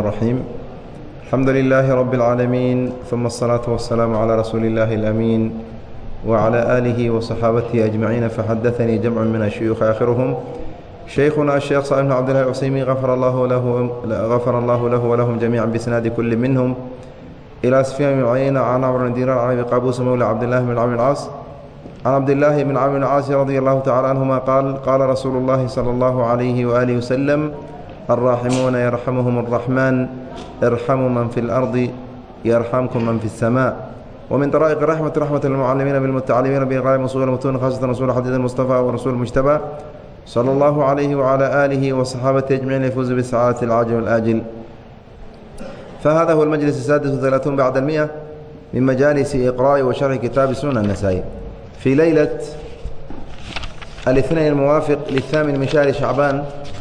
الرحيم الحمد لله رب العالمين ثم الصلاة والسلام على رسول الله الأمين وعلى آله وصحابته أجمعين فحدثني جمع من الشيوخ آخرهم شيخنا الشيخ صالح بن عبد الله العثيمين غفر الله له غفر الله له ولهم جميعا بسناد كل منهم إلى سفيان بن عيينة عن عمرو بن دينار عن أبي قابوس مولى عبد الله بن عمرو العاص عن عبد الله بن عمرو العاص رضي الله تعالى عنهما قال قال رسول الله صلى الله عليه وآله وسلم الراحمون يرحمهم الرحمن ارحموا من في الأرض يرحمكم من في السماء ومن طرائق الرحمة رحمة المعلمين بالمتعلمين بإقراء مصول المتون خاصة رسول حديث المصطفى ورسول المجتبى صلى الله عليه وعلى آله وصحابته أجمعين يفوز بالسعادة العاجل والآجل فهذا هو المجلس السادس والثلاثون بعد المئة من مجالس إقراء وشرح كتاب سنن النسائي في ليلة الاثنين الموافق للثامن من شهر شعبان halkaas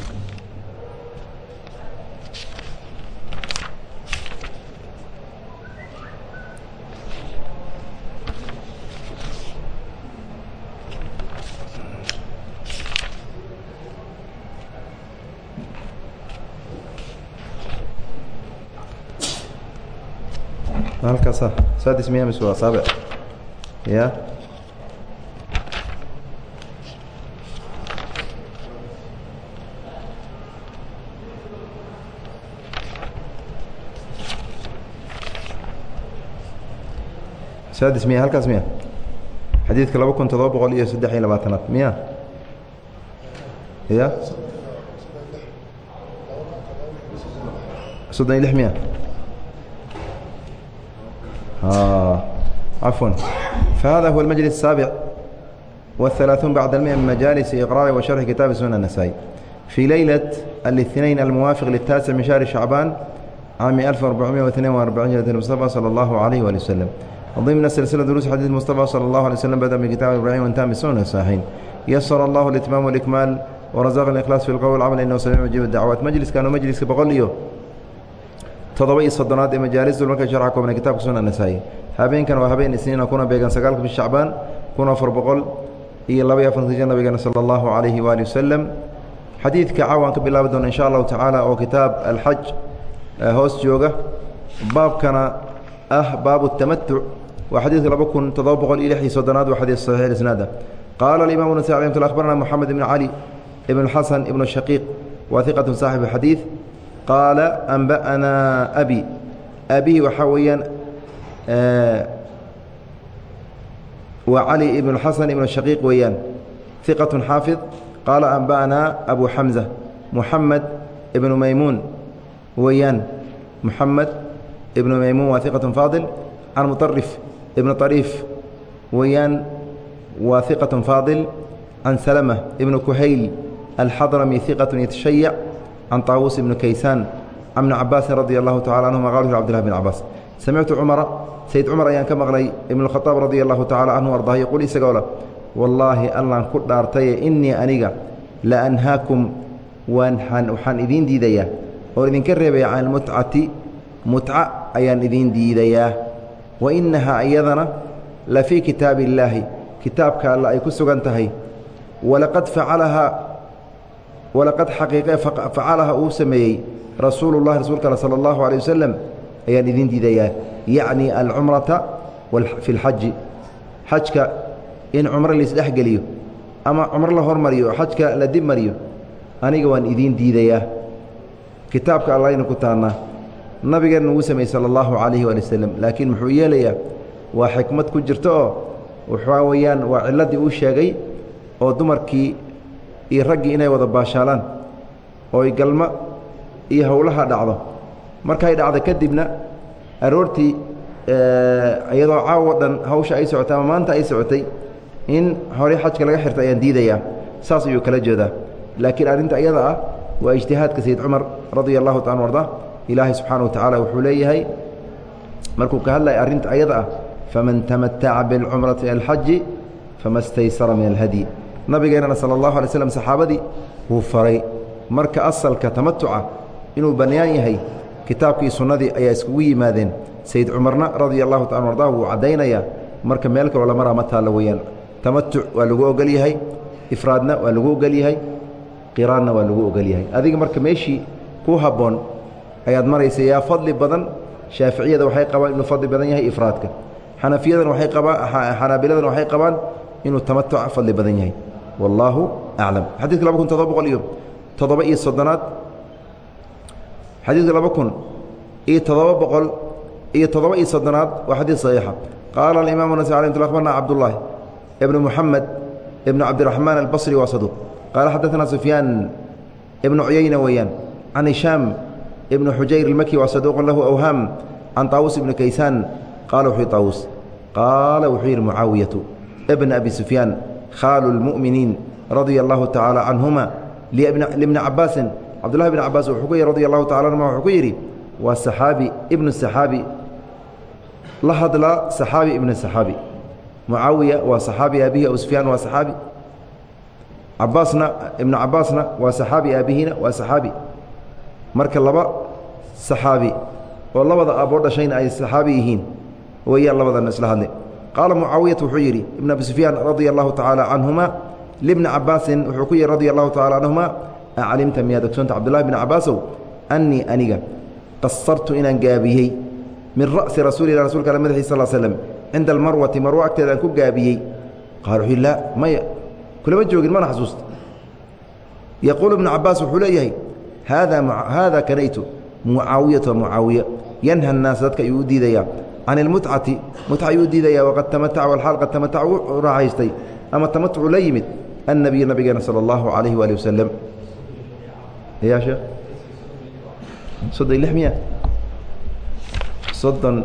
mise waa saabic ya sadis miya halkaas miya xadiidka laba kun todoba boqol iyo saddex iyo labaatanaad miya ya soddon iyo lix miya عفوا فهذا هو المجلس السابع والثلاثون بعد المئة من مجالس إقراء وشرح كتاب سنن النسائي في ليلة الاثنين الموافق للتاسع من شهر شعبان عام 1442 هجرة المصطفى صلى الله عليه وآله وسلم ضمن سلسلة دروس حديث المصطفى صلى الله عليه وسلم بدأ من كتاب إبراهيم وانتهى من سنن الصحيحين يسر الله الإتمام والإكمال ورزق الإخلاص في القول والعمل إنه سميع مجيب الدعوات مجلس كانوا مجلس بقول todoba iyo soddonaad ee majaalis dulmarka sharca koobnay kitabka sunan nasaa'i habeenkan waa habeen isniina kuna beegan sagaalka bish shacbaan kun afar boqol iyo laba iyo afartan shan nabigeena sala allahu calayhi waali wasalam xadiidka caawaan ka bilaabi doona insha allahu tacaala oo kitaab alxaj hoos jooga. Baabkana ah baabu tamatuc waa xadiidka laba kun toddoba boqol iyo lix iyo soddonaad waa xadiid saxiix isnaada qaala alimamu nasai mt akhbarana moxamed ibn cali ibn xasan ibnu shaqiiq waa hiqatu saaxibu xadiid qaala anba'anaa abi. Abihi waxaa weeyaan waa cali ibn xasan ibn shaqiiq weeyaan. Hiqat xaafid qaala anba'anaa abu xamza muxamed ibnu maymuun weeyaan. Muxamed ibnu maymuun waa hiqat faadil. Can muطarif ibn طariif weeyaan waa hiqat faadil. Can salama ibnu kuhayl alxadrami hiqat yatashayac can طaawuus ibni kaysaan can bni cabaasin radi allahu tacala canhuma qal cbdillah bn cabaas samictu cumara sayd cumar ayaan ka maqlay ibn اkhaaab radi allahu tacala canhu ardaah yquul isagoo leh wallaahi allaan ku dhaartaye innii aniga la anhaakum waxaan idiin diidayaa oon idinka reebaya can ilmutcati mutca ayaan idiin diidayaa wa innahaa iyadana la fii kitaabi illaahi kitaabka alla ay ku sugan tahay walaqad facalahaa walaqad xaqiiqe facalaha uu sameeyey rasuulu llahi rasuulka al sala allahu alay wasalam ayaan idiin diidayaa yacni alcumrata fi lxaji xajka in cumro laisdhexgeliyo ama cumro la hormariyo xajka la dib mariyo aniga waan idiin diidayaa kitaabka allayna ku taannaa nabigeenna wuu sameeyey sala allahu calayhi waali wasalam laakiin muxuu yeelayaa waa xikmad ku jirta oo waxaa weeyaan waa cilladdii uu sheegay oo dumarkii iyo raggii inay wada baashaalaan oo ay galmo iyo howlaha dhacdo. Markay dhacdo kadibna aroortii iyadoo caawo dhan hawsha ay socotay ama maanta ay socotay in horey xajka laga xirta ayaan diidayaa. Saas ayuu kala jeedaa. Laakiin arrinta iyada ah waa ijtihaadka sayid cumar radia allahu taala arda ilaahay subxaana wa tacaala wuxuu leeyahay markuu ka hadlaya arrinta ayada ah faman tamataca bilcumrati alxaji fama staysara min alhadyi nabigeennana sala allahu alay slam saxaabadii wuu faray. Marka asalka tamatuca inuu bannaan yahay kitaabkii sunnadii ayaa iskugu yimaadeen. Sayid cumarna radia allahu taala arda wuu caddaynayaa marka meel kaloo la maraa ma taallo weeyaan. Tamatuc waa lagu ogol yahay ifraadna waa lagu ogol yahay qiraanna waa lagu ogol yahay. Adiga marka meeshii ku habboon ayaad maraysa yaa fadli badan shaaficiyada waxay qabaan inuu fadli badan yahay ifraadka. Xanafiyadana waxay qabaan xanaabiladana waxay qabaan inuu tamatuca fadli badan yahay wallaahu aclam xadiidka laba kun toddoba boqol iyo toddoba iyo soddonaad xadiidka laba kun iyo toddoba boqol iyo toddoba iyo soddonaad waa xadiid saxiixa qaala alimaamu nas alay mt abarna cabdullaahi ibnu muxamed ibnu cabdiraxmaan albasri waa saduuq qaala xadaثna sufyaan ibnu cuyayna weeyaan can hishaam ibnu xujayr ilmaki waa saduuqun lahu awhaam can taawus ibni kaysaan qaala wuxuu taawus qaala wuxuu yidhi mucaawiyatu ibna abi sufyaan khaalu اlmu'miniin radia allahu tacaala canhuma libni cabaasin cabdullahi bn cabaas wuxuu ku yidhi radi allahu tacala anhuma wuxuu ku yidhi waa saxaabi ibnu saxaabi la hadla saxaabi ibna saxaabi mucaawiya waa saxaabi aabihi abu sufyaan waa saxaabi cabaasna ibnu cabaasna waa saxaabi aabihina waa saxaabi marka laba saxaabi oo labada aaboo dhashayna ay saxaabi yihiin weyaan labadana isla hadle qaala mucaawiyatu wuxuu yidhi ibn abi sufyaan radia allahu tacaala canhuma libni cabaasin wuxuu ku yidhi radia allahu tacala canhuma aclimta miyaad ogsoonta cabdullahi bni cabaasow annii aniga qasartu inaan gaabiyey min ra'si rasuulilah rasulka ale madaxiis sal slm cinda almarwati marwo agteeda aan ku gaabiyey. Qaala wuxuu yidhi laa maya kulama joogin mana xasuusta. Yaquulu ibnu cabaas wuxuu leeyahay haada haada kanaytu mucaawiyatu wa mucaawiya yanha annaas dadka ayuu u diidayaa can ilmutcati mutca ayuu u diidayaa waqad tamataca walxaal qad tamataca u raaxaystay ama tamatucu la yimid annabiyu nabigeena sala allahu calayhi waali wasalam ya sheekh soddon iyo lix miya soddon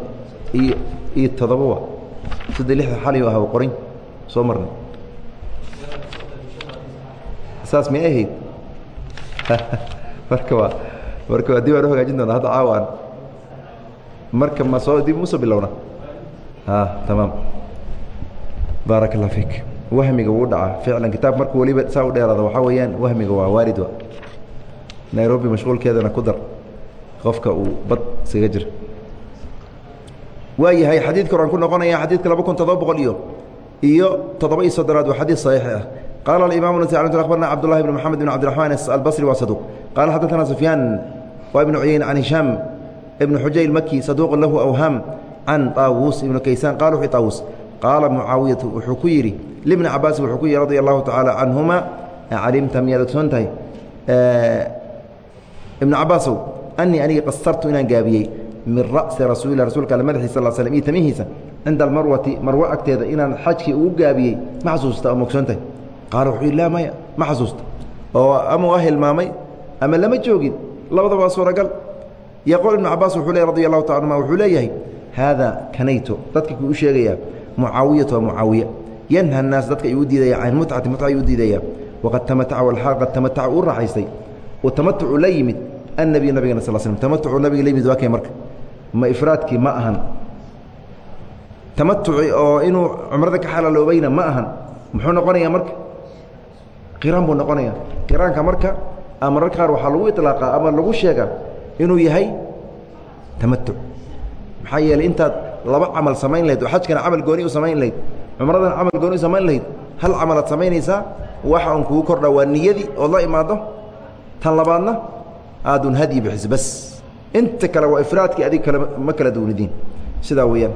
iyo iyo todoba wa soddon lixda xali aha qorin soo marnay saas may ahayd marka waa marka waa dib aan u hagaajin doona hadda caawaan marka ma soo dib musoo bilowna? Tamaam baaraka allah fiik. Wahmiga wuu dhacaa. Ficlan kitaab marka weliba saa u dheeraada waxaa weeyaan wahmiga waa waarid wa. Nairobi mashquulkeedana ku dar. Qofka uu bad isaga jira waa yahay xadiidka oran ku noqonaya xadiidka laba kun toddoba boqol iyo iyo toddoba iyo soddonaad waa xadiid saxiix ah. Qaala alimam nas abarna cabdullahi bn moxamed bn cabdiraxmaan albasri waa saduuq qaala xadaثana sufyaan waa ibnu cuyayna can hishaam ibnu xujayr maki saduuqun lahu awhaam can taawuus ibnu kaysaan qala wuxuu taawuus qaala mucaawiyatu wuxuu ku yidhi libni cabaasin wuxuu ku yidhi radia allahu tacaala canhuma calimta miyaad ogsoon tahay? Ibnu cabaasow anii aniga qasartu inaan gaabiyey min ra'si rasuulilah rasulka ale madaxiisa sal slm iyo tamihiisa cinda almarwati marwo agteeda inaan xajkii ugu gaabiyey ma xasuusta oo mogsoon tahay? Qaala wuxuu yidhi laa maya ma xasuusta. Oo ama waa hilmaamay ama lama joogin labadaba waa suuragal yaquul ibnu cabaas wuxuu leey radi allahu taala anuma wuxuu leeyahay haada kanayto dadka kuu sheegayaa mucaawiyatu waa mucaawiya yanha annaas dadka ayuu u diidaya can mutcati mutca ayuu u diidaya waqad tamataca walxaal qad tamataca uu raaxaystay oo tamatucu la yimid annabiy nabigana sal slm tamatucu nabiga la yimid waa kay marka ma ifraadkii ma ahan tamatuci oo inuu cumrada ka xalaaloobayna ma ahan muxuu noqonayaa marka qiraan buu noqonaya qiraanka marka mararka qaar waxaa lagu iطlaaqaa ama lagu sheegaa inuu yahay tamatuc maxaa yeeley intaad laba camal samayn lahayd oo xajkana camal gooni u samayn lahayd cumradana camal gooni u samayn lahayd hal camalaad samaynaysaa waxa un kugu kordha waa niyadii ood la imaado. Tan labaadna aadun hadyi bixis bas. Inta kale waa ifraadkii adig kale ma kala duunidiin sidaa weeyaan.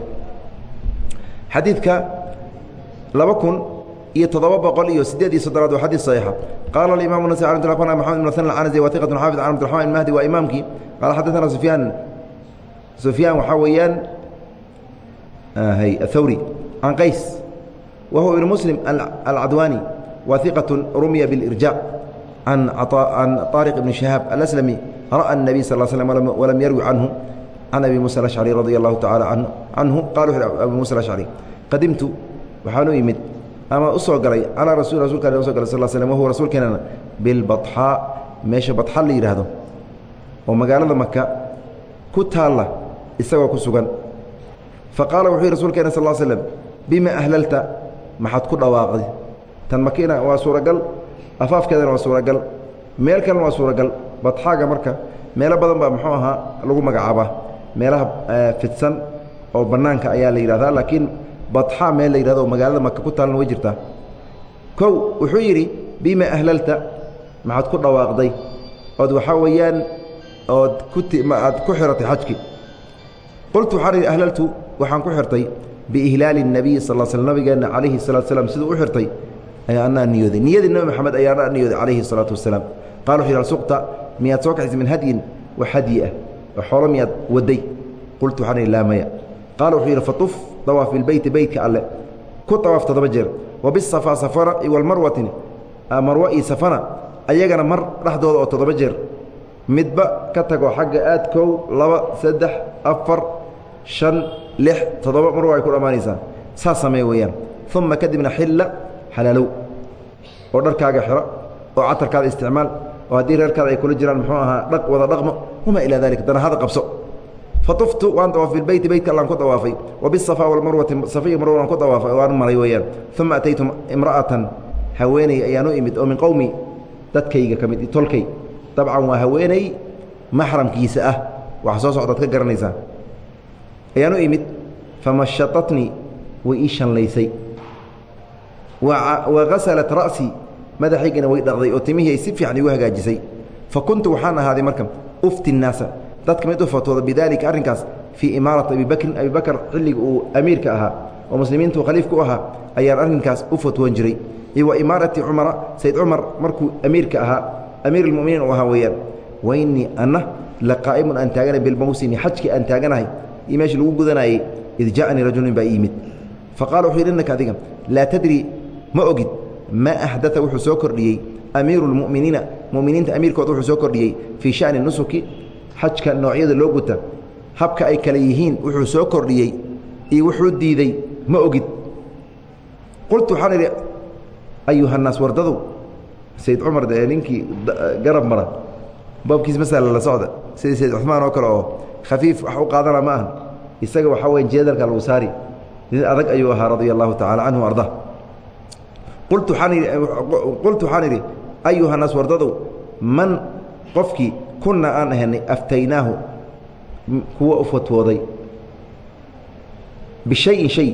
Xadiidka laba kun iyo toddoba boqol iyo sideed iyo soddonaad waa xadiid saxiixa. Qaala alimamu nas a maxamed ibn hasan alcanasi wa iqatun xaafid can abdiraxman ilmahdi waa imaamkii qaala xadaثana sufyaan sufyaan waxaa weeyaan hy athawri can qays wa huwa ibn muslim alcadwaani wa iqaة rumiya biاlirjaac can طaariq ibni shahaab alaslami ra'a الnabiy sal slm walam yarwi canhu can abi musa alashcari radi allahu tacaala canhu qala wuxu abu musa alashcari qadimtu waxaanu yimid ama u soo galay calaa rasul rasulka so galay sal slm wahuwa rasuulkeenana bilbaxaa meesha badxa la yidhaahdo oo magaalada maka ku taalla isagoo ku sugan. Fa qaala wuxuu yihi rasuulkeena sal slm bima ahlalta? Maxaad ku dhawaaqday. Tan makina waa suuragal afaafkeedana waa suuragal meel kalena waa suuragal badxaaga marka meelo badan baa muxuu ahaa lagu magacaabaa. Meelaha fidsan oo bannaanka ayaa la yidhahdaa laakiin badxaa meel la yidhahdo oo magaalada maka ku taalna way jirtaa. Kow wuxuu yidhi bima ahlalta? Maxaad ku dhawaaqday. Ood waxaa weeyaan ood ku aad ku xiratay xajkii qultu waxaan idhi ahlaltu waxaan ku xirtay biihlaali الnabiyi sal sl nabigeenna calayhi الsalatu slam siduu u xirtay ayaa anaa niyooday niyadii nebi moxamed ayaa anaa niyooday calayhi الsalaatu wasalaam qala wuxu yidhi suqta miyaad soo kaxaysay min hadyin wa hadyi ah oo xoolo miyaad waday qultu waxaan idhi laa maya qaala wuxuu yidhi fatuf dawaaf bilbeyti beytka alle ku dawaaf toddoba jeer wa bisafaa safana iwalmarwatin marwa iyo safana ayagana mar dhexdooda oo toddoba jeer midba ka tago xagga aad kow laba saddex afar shan lix toddoba mar ay ku dhammaanaysaa saas samee weeyaan. Uma kadibna xilla xalaalow. Oo dharkaaga xiro oo catarkaada isticmaal oo haddii reerkaada ay kula jiraan muxuu ahaa dhaq wada dhaqmo wamaa ilaa dalik danahada qabso. Fatuftu waan dawaaf bilbeyti beytka allaan ku dawaafay wa bisafa walmarwati safa marwa waan ku dawaafay waan maray weeyaan. Uma ataytu imra'atan haweeney ayaan u imid oo min qowmi dadkayga ka mid tolkay dabcan waa haweeney maxramkiisa ah. Waxa soo socdaad ka garanaysaa. Ayaan u imid famashatatnii way ii shanlaysay. Wa gasalat ra'sii madaxaygana way dhaqday oo timihii ay si fiican igu hagaajisay. Fa kuntu waxaan ahaaday marka ufti الnaasa dadka mid u fatooda bidaalika arrinkaas fii imaarati abi bakrin abi bakr xilliga uu amiirka ahaa oo muslimiintu khaliifka u ahaa ayaan arrinkaas u fatwoon jiray. Iyo wa imaarati cumara sayd cumar markuu amiirka ahaa amiir اlmuminiin uu ahaa weeyaan wainii ana la qaa'imun aan taaganay bilmawsimi xajkii aan taaganahay. Iyo meeshii lagu gudanayey id ja'anii rajulin baa yimid. Faqala wuxuu yidhi innaka adiga laa tadri ma ogid. Maa axdaa wuxuu soo kordhiyey. Amiiru اlmu'miniina mu'miniinta amiirkooda wuxuu soo kordhiyey. Fii sha'ni nusuki xajka noocyada loo guta habka ay kale yihiin wuxuu soo kordhiyey. Iyo wuxuu diiday ma ogid. Qultu waxaan idhi ayuhannaas wardadow sayd cumar dee ninkii garab mara. Baabkiis masala la socda. Sidii sayd cumaan oo kale oo khafiif wax u qaadana ma aha. Isaga waxaa weya jeedalka lagu saari nin adag ayuu ahaa radia allahu tacala canhu arda. Qultu waxaan idhi ayuhannaas wardadow man qofkii kunna aan ahanay aftaynaahu kuwa u fatwooday. Bishayin shay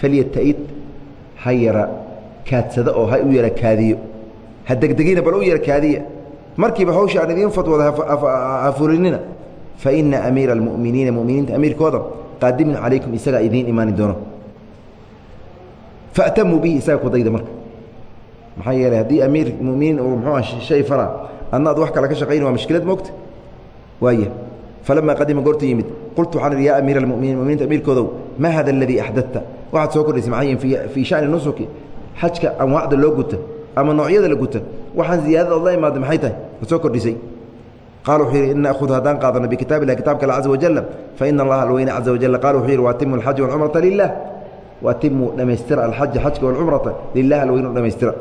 falyata'id ha yara kaadsada oo ha u yara kaadiyo ha degdegina bal u yara kaadiya markiiba hawsha aan idiin fatwooda ha fulinina fa ina amiira almu'miniina mu'miniinta amiirkooda qaadimun calaykum isagaa idiin imaani doono. Fa'tamuu bihi isaga kudayda marka. Maxaa yeelay haddii amiir muminiin uu muxuu shay fara adna ad wax kale ka shaqayni waa mashkilad moogta? Waaya falama qadima goortu yimid qultu waxaan idhi yaa amiira almuminiin muminiinta amiirkoodow ma hada aladii axdadta waxaad soo kordhaysay maxaa fii shani nusuki xajka anwaacda loo guta ama noocyada la guta waxaan ziyaadada od la imaaday maxay tahay? Soo kordhisay. Qaala wuxuu yidhi in naakhud haddaan qaadano bikitaab illahi kitabka alla caza wajala fa ina allaha alweyne caza wajala qala wuxuu yidhi waatimu alxaja walcumrata lilah waatimu dhamaystira alxaja xajka walcumrata lilah alweyne u dhamaystira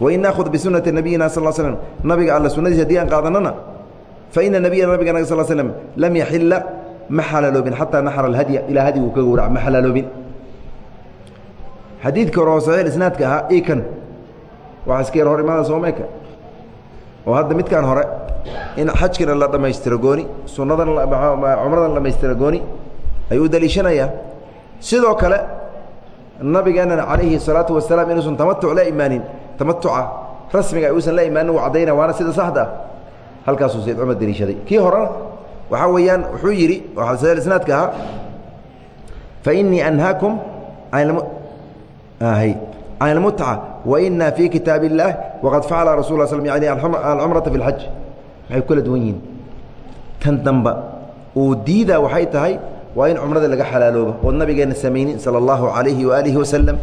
wain naakhud bisunati nabiyina sal slm nabiga alla sunadiis haddii aan qaadanana faina nabiyana nabiga sal slm lam yaxila ma xalaaloobin xataa naxra alhadya ilaa hadigu ka gowrac ma xalaaloobin xadiidka hore isnaadka ahaa ii waxaa iska yar hor imaada soomayka oo hadda midkan hore in xajkina la dhammaystiro gooni sunnadan cumradan la dhammaystiro gooni ayuu daliishanayaa. Sidoo kale nabigeennan calayhi salaatu wasalaam inuusan tamatuc la imaanin tamatuca rasmiga uusan la imaanin u cadayna waana sida saxda ah. halkaasuu sayd cumar daliishaday. Kii horena waxaa weeyaan wuxuu yidhi snaadka ahaa fa innii anhaakum can waina fii kitaab اllaah waqad facala rasul l sl yani alcumrata fi اlxaj waxay kala duwan yihiin tan damba uu diidaa waxay tahay waa in cumrada laga xalaalooba ood nabigeenna samaynin sala allahu calayhi waaalihi wasalam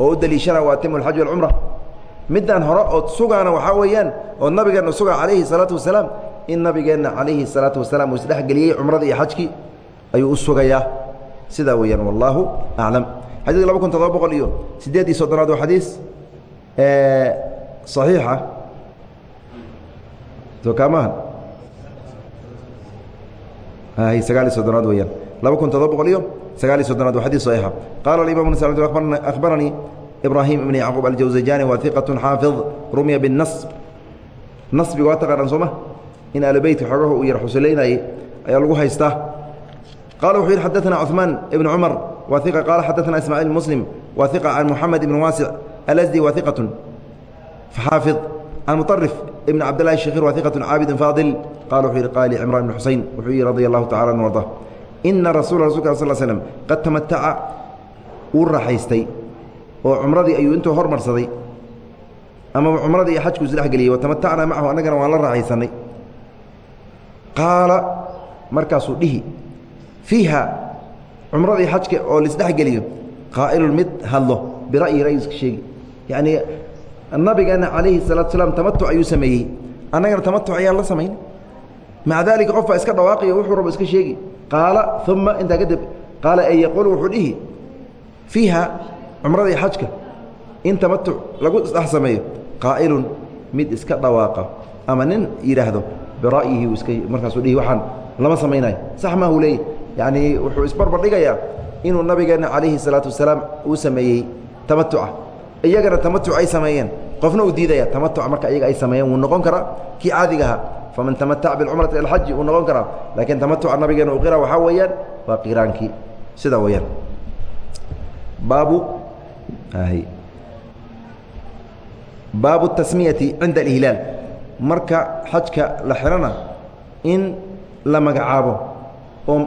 oo u deliishana waa atimu alxaj walcumra midaan hore ood sugaana waxaa weeyaan oo nabigeenna suga calayhi salaatu wasalaam in nabigeenna calayhi salaatu wasalaam uu isdhexgeliyey cumrada iyo xajkii ayuu u sugayaa sidaa weeyaan wallaahu aclam xadiid laba kun toddoba boqol iyo siddeed iyo soddonaad waa xadiis صaxiixa soo kaamaha sagaal iyo soddonaad weeyaan laba kun todoba boqol iyo sagaal iyo soddonaad waa xadis صaxiixa qaala aimam akhbaranii ibrahim ibn yacquub aljawزajani waa iqaة xaafid rumya biالnas nasbiga waa taqaanaan sooma in alubeyt xoogaha uu yar xusuleynayey ayaa lagu haystaa qala wuxuu yidhi xadaثna cثmaan ibn cumar waa iqa qaala xadaثna ismaaciil muslim waa iqa can muxamed ibn waasic alasdi waa iqaة xaafid can muطarif ibn cabdاlahi shakir waa iqaة caabid faadil qala wuxuu yihi qaali cimraan bn xusein wuxuu yihi radia allahu tacala an arda ina rasula rasulka sal slm qad tamataca wuu raaxaystay oo cumradii ayuu intuu hormarsaday amaba cumradii iyo xajku isdhexgeliyey watamatacnaa macahu annagana waan la raaxaysanay qaala markaasuu dhihi fiiha cumradii xajka oo laisdhexgeliyo qaa'ilun mid hadlo bira'yi ra'yiska sheegi yacnii nabigeena calayhi salaatu salaam tamatuc ayuu sameeyey. Annagana tamatuc ayaan la samayn. Maca daalika qof iska dhawaaqiyo wuxuu rabo iska sheegi. Qaala uma intaa kadib qaala e yaquul wuxuu dhihi fiiha cumradii xajka in tamatuc lagu dhex sameeyo qaa'ilun mid iska dhawaaqa. Ama nin yidhaahdo bira'yihi iska markaasuu dhihi waxaan lama samaynayo sax maahu leey yacnii wuxuu isbarbar dhigayaa inuu nabigeenna calayhi salaatu wasalaam uu sameeyey tamatuca iyagana tamatuc ay sameeyeen. Qofna uu diidaya tamatuca marka ayaga ay sameeyeen wuu noqon karaa kii caadiga ahaa. Faman tamataca bilcumrati ila alxaji wuu noqon karaa. Laakiin tamatuca nabigeena uu qira waxaa weeyaan waa qiraankii. Sidaa weeyaan. Baabu baabu tasmiyati cinda alhilaal marka xajka la xihana in la magacaabo oo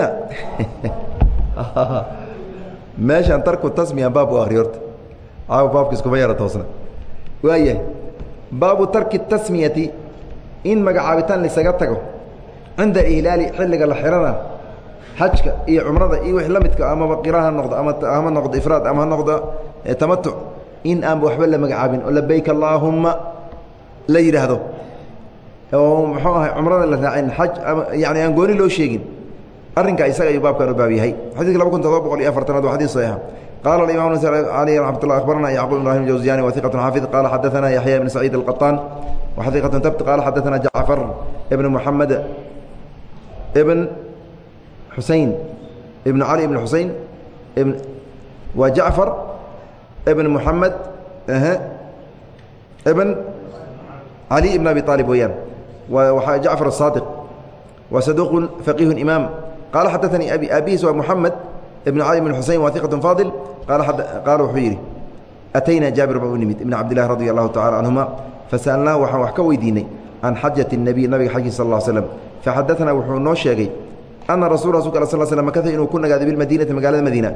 in magacaabitaan laysaga tago cinda ilaali xilliga la xihana xajka iyo cumrada iyo wii la amaba qira noqdo ama noqdo ifraad ama noqdo tamatuc in aanba waxba la magacaabin. Oo labayk allaahumma la yidhaahdo. Muxuu ahay cumrada la raacin xaj yani aan gooni loo sheegin. Arrinkaa isaga ayuu baabkan u baab xadiidka laba kun todoba boqol iyo afartanaad waa xadiis saxiixa qaala alimam ali raxmat ullah akhbarana yacquub ibrahim jawziyani wa hiqatun xaafid qaala xadaana yaxya ibn saciid alqaطaan wa xaqiiqatun tabt qaala xadaana jacfar ibn muxamed ibn xusein ibn cali ibn xusein ibn waa jacfar ibn muxamed ibn cali ibn abi aalib weeyaan waa jacfar الصaadiq wa saduq faqiih imaam qaala xadaثanii abi abihiis waa muxamed ibn cali bn xusein waa iqat faadil qaala wuxuu yidhi ataynaa jaabir baa u nimid ibn cabdillahi radi allahu tacala canhuma fasa'alnaahu waxaan wax ka weydiinay can xajati الnebiy nabiga xajkiisa sal ll slm faxadaanaa wuxuu noo sheegay ana rasul rasulka al sl sl makata inuu ku nagaaday bilmadiinati magaalada madiina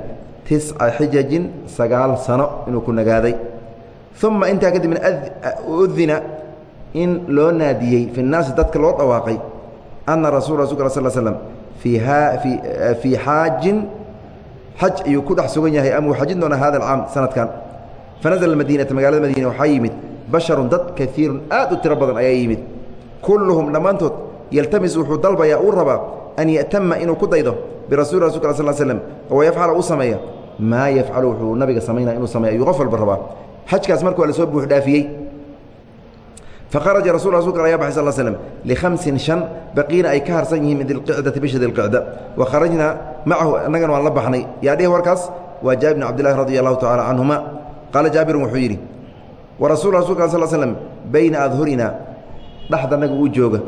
tisca xijajin sagaal sano inuu ku nagaaday uma intaa kadibna udina in loo naadiyey fi الnaasi dadka loo dhawaaqay ana rasul rasulka sl slm fii xaajin xaj ayuu ku dhex sugan yahay ama uu xajin doona hada alcaam sanadkan fanazla madiinata magaalada madiina waxaa yimid basharun dad kaiirun aad u tiro badan ayaa yimid kulluhum dhammaantood yaltamis wuxuu dalbayaa uu rabaa an ya'tama inuu ku daydo birasuli rasulka sal slm oo yafcala uu sameeya maa yafcalu wuxuu nabiga samaynaya inuu sameeya ayuu qof walba rabaa. Xajkaas marka waa la soo buux dhaafiyey faharaja rasul rasulka ayaa baxay sal slm lihamsin shan baqiina ay ka harsan yihiin min dilqicdati bisha dilqicda wa kharajnaa macahu annagana waan la baxnay. Yaa dhihi warkaas waa jaabir bn cabdillahi radi allahu tacala canhuma qaala jaabirun wuxuu yidhi wa rasul rasulka sal slm bayna adhurina dhexdanaga uu jooga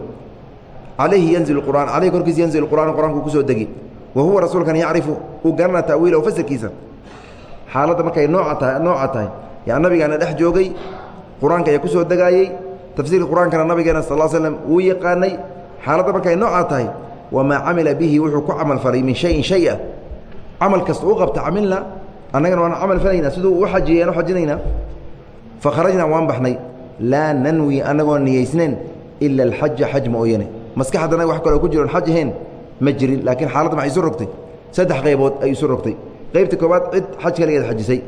calayhi yanzil qur'an calayhi korkiisa yanzil qur'aan qur'anku ku soo degi. Wa huwa rasuulkan yacrifu uu garana ta'wiilahu fasirkiisa xaaladda markay nooca tahay nooca tahay. Yaa nabigaana dhex joogay qur'aanka ayaa ku soo degaayey tafsiirka qur'aankana nabigeena sal l slm wuu yaqaanay. Xaaladda markay noocaa tahay wamaa camila bihi wuxuu ku camal falay min shayin shay a camal kasta u qabta camilna annagana waan camal falaynaa siduu u xajiyey aan u xajinaynaa. Fa kharajnaa waan baxnay laa nanwi annagoo niyeysnayn ila alxaja xaj ma ooyane maskaxda anaga wax kaloo ku jiroon xaj ahayn ma jirin laakiin xaaladda maxay isu rogtay. Saddex qaybood ay isu rogtay. Qaybta koowaad cid xaj kaligeed xajisay.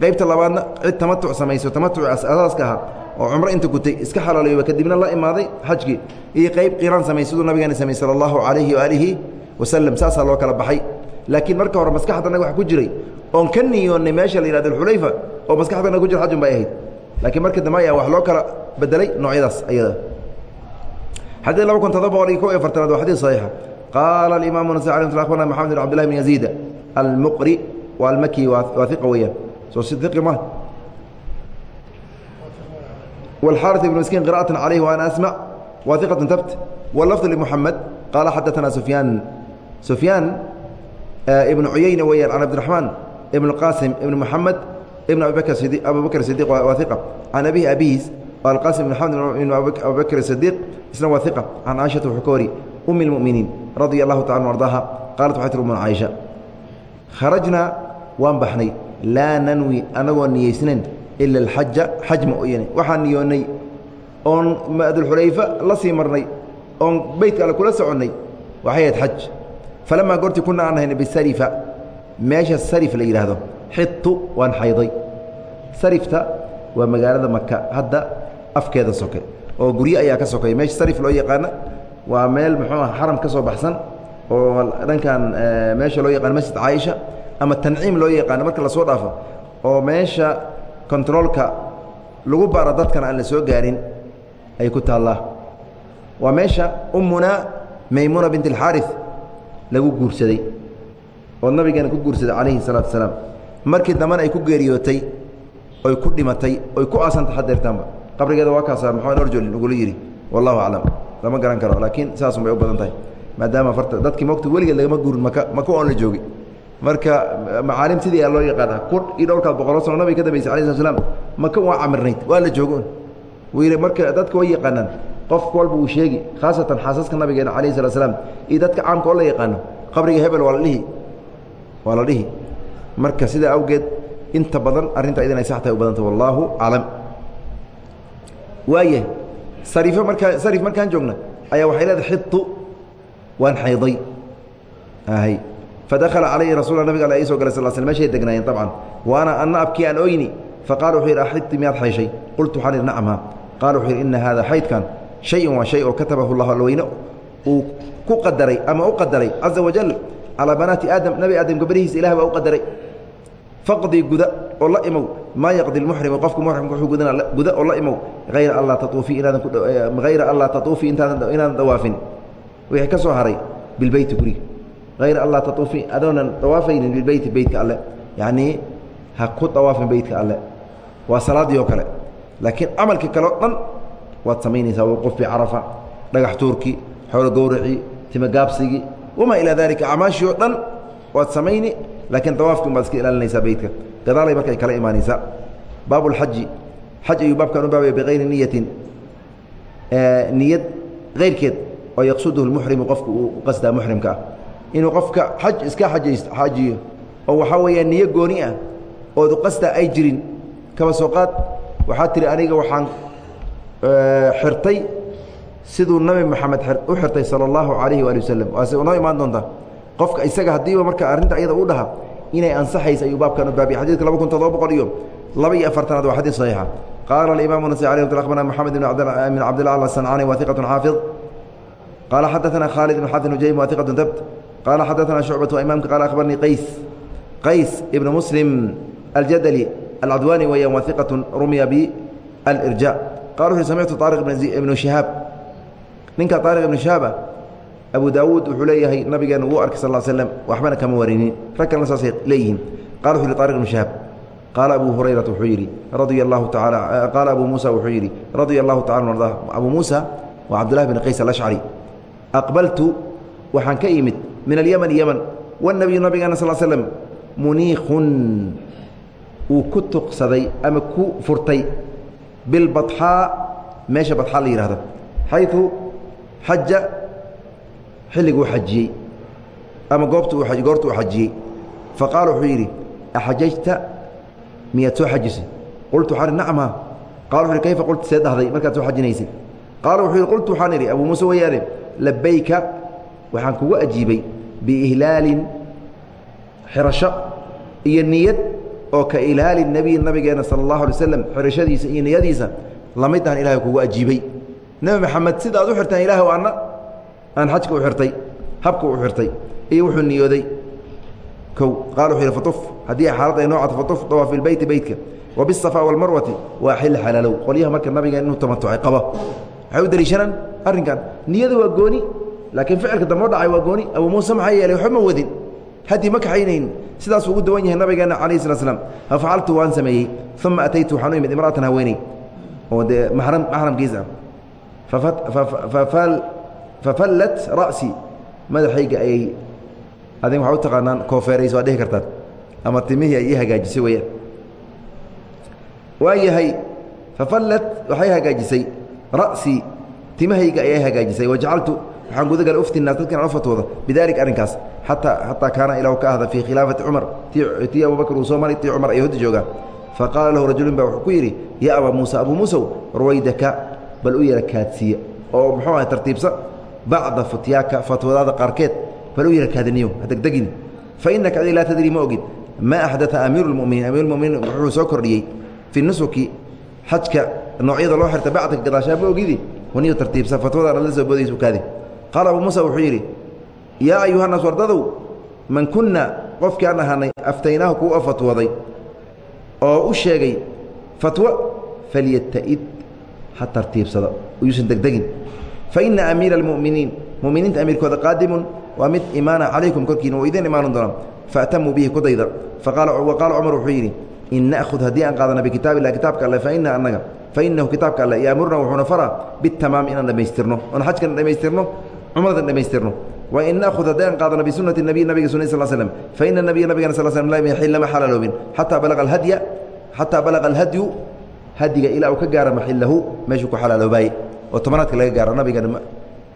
Qaybta labaadna cid tamatuc samayso. Tamatuc asaaska ahaa oo cumro inta gutay iska xalaalayoba kadibna la imaaday xajkii. Iyo qayb qiraan samay siduu nabigeena samey sala allahu calayhi waaalihi wasalam saasaa loo kala baxay. Laakiin marka hore maskaxdanaga wax ku jiray. Oon ka niyoonnay meesha la yihahdo alxulayfa oo maskaxdanaga ku jira xajun bay ahayd. Laakiin marka dambe ayaa wax loo kala bedelay noocyadaas ayada xadيث laba kun todoba boqol iyo kow iyo afartanaad waa xadيث صaحيixa qaala الimaam نasي ع أخbarna mxamed بن cbd لlah بن يزيid almqri waa almaki waa iqa weeyaan soo iqi ma والxاrث بن مسكين قراءة عليه وأنا أسمع waa iqatu tabt wlafdu limuxamed qaala xadaanaa sufyaan sufyaan ibnu cuyeyne weeyaan can cabdiraxmaan ibn qaasim ibn moxamed ibn abibakr abubakr sidiq waa iqa can abihi abihiis alqaasim ibn xamed ibn abubakr sidiiq isna waa iqa can caaishata wuxuu ka wari umi اlmuminiin radia allahu taala an ardaaha qaalat waxay tir umuna caaisha kharajnaa waan baxnay. Laa nanwi anagoo niyeysnayn ila alxaja xaj ma oyane waxaan niyoonnay oon madulxulayfa la sii marnay oon beytka alle kula soconnay waxay ahayd xaj falamaa goortii kuna aan ahayna bisarifa meesha sarif la yidhaahdo xitu waan xayday. Sarifta waa magaalada maka hadda afkeeda soke oo guryo ayaa ka sokaya meesha sarif loo yaqaana waa meel muxuu ah xaram ka soo baxsan. Oo dhankan meesha loo yaqaano masjid caaisha ama tanciim loo yaqaano marka la soo dhaafo. Oo meesha kontaroolka lagu baaro dadkana aan la soo gaarin ay ku taallaa. Waa meesha ummunaa maymuuna bint alxaari lagu guursaday. Oo nabigeena ku guursaday calayhi salaatu asalaam markii dambena ay ku geeriyootay oy ku dhimatay oy ku aasanta hadeertaanba qabrigeeda waa kaasaa maxamed orjolin ugula yidhi. Wallahu aclam. Lama garan karo laakiin saasun bay u badan tahay. Maadaama farta dadkii mogta weligeed lagama guurin maka maka oon la joogi. Marka macaalim sidii aa loo yaqaana kun iyo dhowrkaad boqolo sano nabiga ka dambeysay alai slat slam maka waa camirnayd waa la joogon wuu marka dadka way yaqaanaan qof walba uu sheegi khaasatan xaasaska nabigeena calayhi salat slam iyo dadka caamka oo la yaqaano qabriga hebel waa la dhihi waa la dhihi. Marka sidaa awgeed inta badan arrinta idin ay sax tahay u badanta wallaahu aclam waaya sariifo markaa sarif markaan joogna ayaa waxay leedahay xitu waan xayday. Hay fadakhala calayhi rasul nabig alla ii so galay sal sl meshay degnaayeen طabcan wa ana ana abkii aan oyni faqala wuxuu yidhi axidti miyaad xayshay? Qultu waxaan idhi nacamha qala wuxuu yidhi ina hada xaydkan shayun waa shay oo katabahu llahu alweyne uu ku qadaray ama u qadaray caza wajal calaa banaati aadam nebi aadam gabrihiisa ilah baa u qadaray faqdii guda oo la imow maa yaqdi lmuxrimu qofku muxrimka wuxuu gudana guda oo la imow hayra allaa tatuufii inaadan ku hayra allaa tatuufii intaadan inaadan dawaafin. Wixii ka soo haray bilbeyti guriga hayra allaa tatuufii adoonan dawaafaynin bilbeyti beytka alle. Yacnii ha ku dawaafin beytka alle. Waa salaaddii oo kale. Laakiin camalkii kale o dhan waad samaynaysaa wuquuf bicarafa dhagax tuurkii xoolo gowracii timagaabsigii wamaa ilaa daalika acmaashii oo dhan waad samayni laakiin dawaafkin baad iska ilaalinaysaa beytka gadaalay marka kala imaanaysaa. Baabu lxaji xaj ayuu baabkan u baabaya bikayri niyatin. Niyad kayrkeed oo yaqsuduhu lmuxrimu qofku uu qasdaa muxrimka ah inuu qofka xaj iska ajays xajiyo. Oo waxaa weeyaan niyo gooni ah ood u qasdaa ay jirin. Kaba soo qaad? Waxaad tihi aniga waxaan xirtay siduu nabi moxamed u xirtay sala allahu calayhi waali wasalam waase noo imaan doontaa qofka isaga haddiiba marka arrinta ayada u dhaha inay ansaxaysa ayuu baabkan u baabiya xadidka laba kun toddoba boqol iyo laba iyo afartanaad waa xadiid saxiixa. Qaala alimaam nasai alay mt abana maxamed ibn cabdillah eh, asancani wa iqatun xaafid qaala xadaanaa khaalid ibn xasan ujaym wa iqatun qaala xadaanaa shucbatu imaamka qaala akhbarnii qays. Qays ibnu muslim aljadali alcadwaani weyaan waa iqatun rumya bialirja qala wuxu samictu aariq ibnu shihaab ninka aariq ibnu shihaaba abu daawuud wuxuu leeyahay nabigeena wuu arkay sal slm waxbana kama warinin. Rag kalena saasay leeyihiin. Qala wuxu yhi طariq ibnu shahaab. Qaala abu hurayrata wuxuu yidhi radia allahu taala qaala abu muusa wuxuu yidhi radia allahu tacala arda abu muusa waa cabdullahi bn qays alashcari aqbaltu waxaan ka imid min alyamani yeman wاnabiyu nabigeena sal slm muniikhun uu ku tuqsaday ama ku furtay bilbaxaa meesha badxaa la yihahdo xayu xaja xilliguu xajiyey ama goobta goorta uu xajiyey. Faqaala wuxuu yidhi axajajta? Miyaad soo xajisay? Qultu waxaan idhi nacma qala wuxu kayfa qulta see markaad soo xajinaysay. Qaala wuxuu yidhi qultu waxaan idhi abuu muuse weeyaane labayka waxaan kugu ajiibay biihlaalin xirasho iyo niyad oo ka ilaali nebiy nabigeena sala allahu alay waslam xirashadiisa iyo niyadiisa la mid ahan ilahay kugu ajiibay. Nebi maxamed sida ad u xirtaan ilaah anna aan xajka u xirtay habka u xirtay iyo wuxuu niyooday. Kow qaala wuxuu yidhi fatuf haddii xaalad ay noocata fatuf dawaaf bilbeyti beytka wa bisafa walmarwati waa xil xalaalow qolyaha marka nabigeen inuu tamatucay qaba waxay u daliishanaan arrinkan. Niyada waa gooni laakiin ficilka damboo dhacay waa gooni. Abuu muuse maxaa yeelay waxba ma wadin. Haddii ma kaxaynayn sidaasuu ugu dawan yahay nabigeena calayhi slat slam fafacaltu waan sameeyey. Uma ataytu waxaan u imid imra'atan haweeney. Oo dee maxram maxramkiisa fafallat ra'si. Madaxayga ayay adig waxaa u taqaanaan koofeerays waa dhihi kartaan ama timihii ay ii hagaajisay weeyaan. Waa yahay fafallat waxay hagaajisay. Ra'sii timahayga ayay hagaajisay. Wajacaltu waxaan guda galay ufti naas dadkan u fatwooda bidalika arrinkaas. Ataa xataa kaana ilahu ka ahda fii khilaafati cumar. Tii abubakr uu soo maray tii cumar ay hodda joogaan faqaala lahu rajulun baa wuxuu ku yidhi yaa abaa muusa abuu muusow ruwaydaka bal u yara kaadsiiya. Oo muxuu ahay tartiibsa bacda futyaaka fatwadaada qaarkeed bal u yara kaadiniyo hadegdegin fa innaka adig laa tadrii ma ogid. Maa axdaa amiiru lmuminiin amiirulmuminiin wuxuu soo kordhiyey fii nusuki xajka noocyada loo xirta bacdaka gadaashaa ma ogidi? Waniyo tartiibsa fatwadaana la soo boodaysu kaadi. Qaala abuu muusa wuxuu yidhi yaa ayuhannaas wardadow man kunna qofkii aan ahaanay aftaynaahu kuu o fatwooday oo u sheegay fatwo falyata'id ha tartiibsado uyuusan fa inna amiira almu'miniin mu'miniinta amiirkooda qaadimun waa mid imaana calaykum korkiina oo idin imaanan doonaan faatamuu bihi ku dayda faqaala wa qaala cumar wuxuu yidhi in na'khud haddii aan qaadana bikitaab illah kitaabka alle fa inna annaga fa innahu kitaabka alle yaamuruna wuxuuna faraa bitamaam inaan dhammaystirno oon xajkana dhammaystirno cumradan dhammaystirno wain naakhud haddii aan qaadano bisunati nabiy nabiga sunay sal slm faina nabiya nabigana sal slm lam yaxil lama xalaaloobin xataa balaqa alhadya xataa balaqa alhadyu hadiga ilaa uu ka gaaro maxillahu meeshuu ku xalaaloobaayey oo tobanaadka laga gaaro nabigana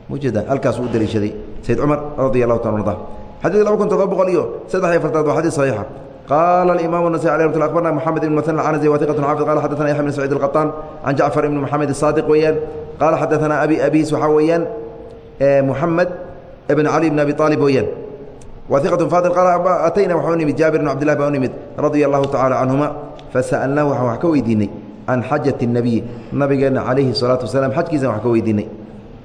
mujeeda halkaasuu u daliishaday sayd cumar radi allahu taala arda xadiid laba kun todoba boqol iyo saddex iyo afartaad waa xadiid saxiixa qaala alimaam النasي alي mt abarna mxamed ibn mثن الcanزي wa ثiqة xaafid qala xadثna yaxya bn sacيid الqaطaan can jacfar ibn mxamed الصaadiq weeyaan qaala xadaثna abi abis waxaa weeyaan muxamed بن علي بن أبي طالب weyaan wa ثiqة فاضل qال atayna waxaa u nimid jaabir بن cبd لlah baa u nimid radيa الlahu taعalى canهuma fasألnaahu waxaan wax ka weydiinay can xajaة النabiy nabigeena calayhi الصلاaةu وaسلام xajkiisan wax ka weydiinay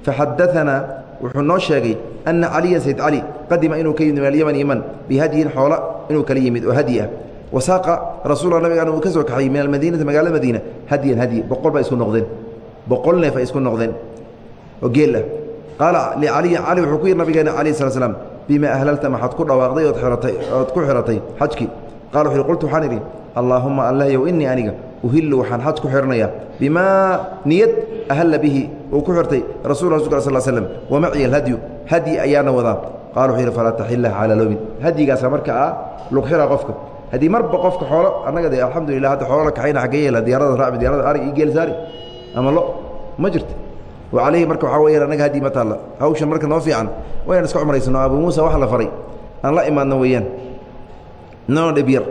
faxadaثanaa wuxuu noo sheegay أna caliya sayd cali qadima inuu ka yimid min alyمن yman bihadyin xoola inuu kala yimid oo hadyi ah wasaaqa rasuul nabigan uu ka soo kaxayey min almadiinati magaalada madiina hadyan hadyi boqol ba isku noqdeen boqol neef ay isku noqdeen oo geel ah qaala licaliyin cali wuxuu ku yidhi nabigeena alayh slat slam bima ahlalta maxaad ku dhawaaqday ood iratay ood ku xihatay xajkii qala wuxu uhi qultu waxaan idhi allaahuma allahyow innii aniga uhillu waxaan xaj ku xihanayaa bimaa niyad ahalla bihi uu ku xirtay rasul rasulka sal slm wamaciya alhadyu hadyi ayaana wadaa qala wuxuu yidhi falaa taxilah calaloobin hadyigaasa marka ah lugxira qofka. Haddii marba qofka xoolo annaga de alxamdulilah hadda xoolo la kaxayna xagga yeela diyaarada raaci diyaarada arig iyo geel saari ama lo ma jirto alayhi marka waxaa weya annaga haddii ma taalla. Hawshan marka noo fiican wayaan iska cumraysano abu muusa wax la faray. Aan la imaadno weeyaan. Noo dhib yar.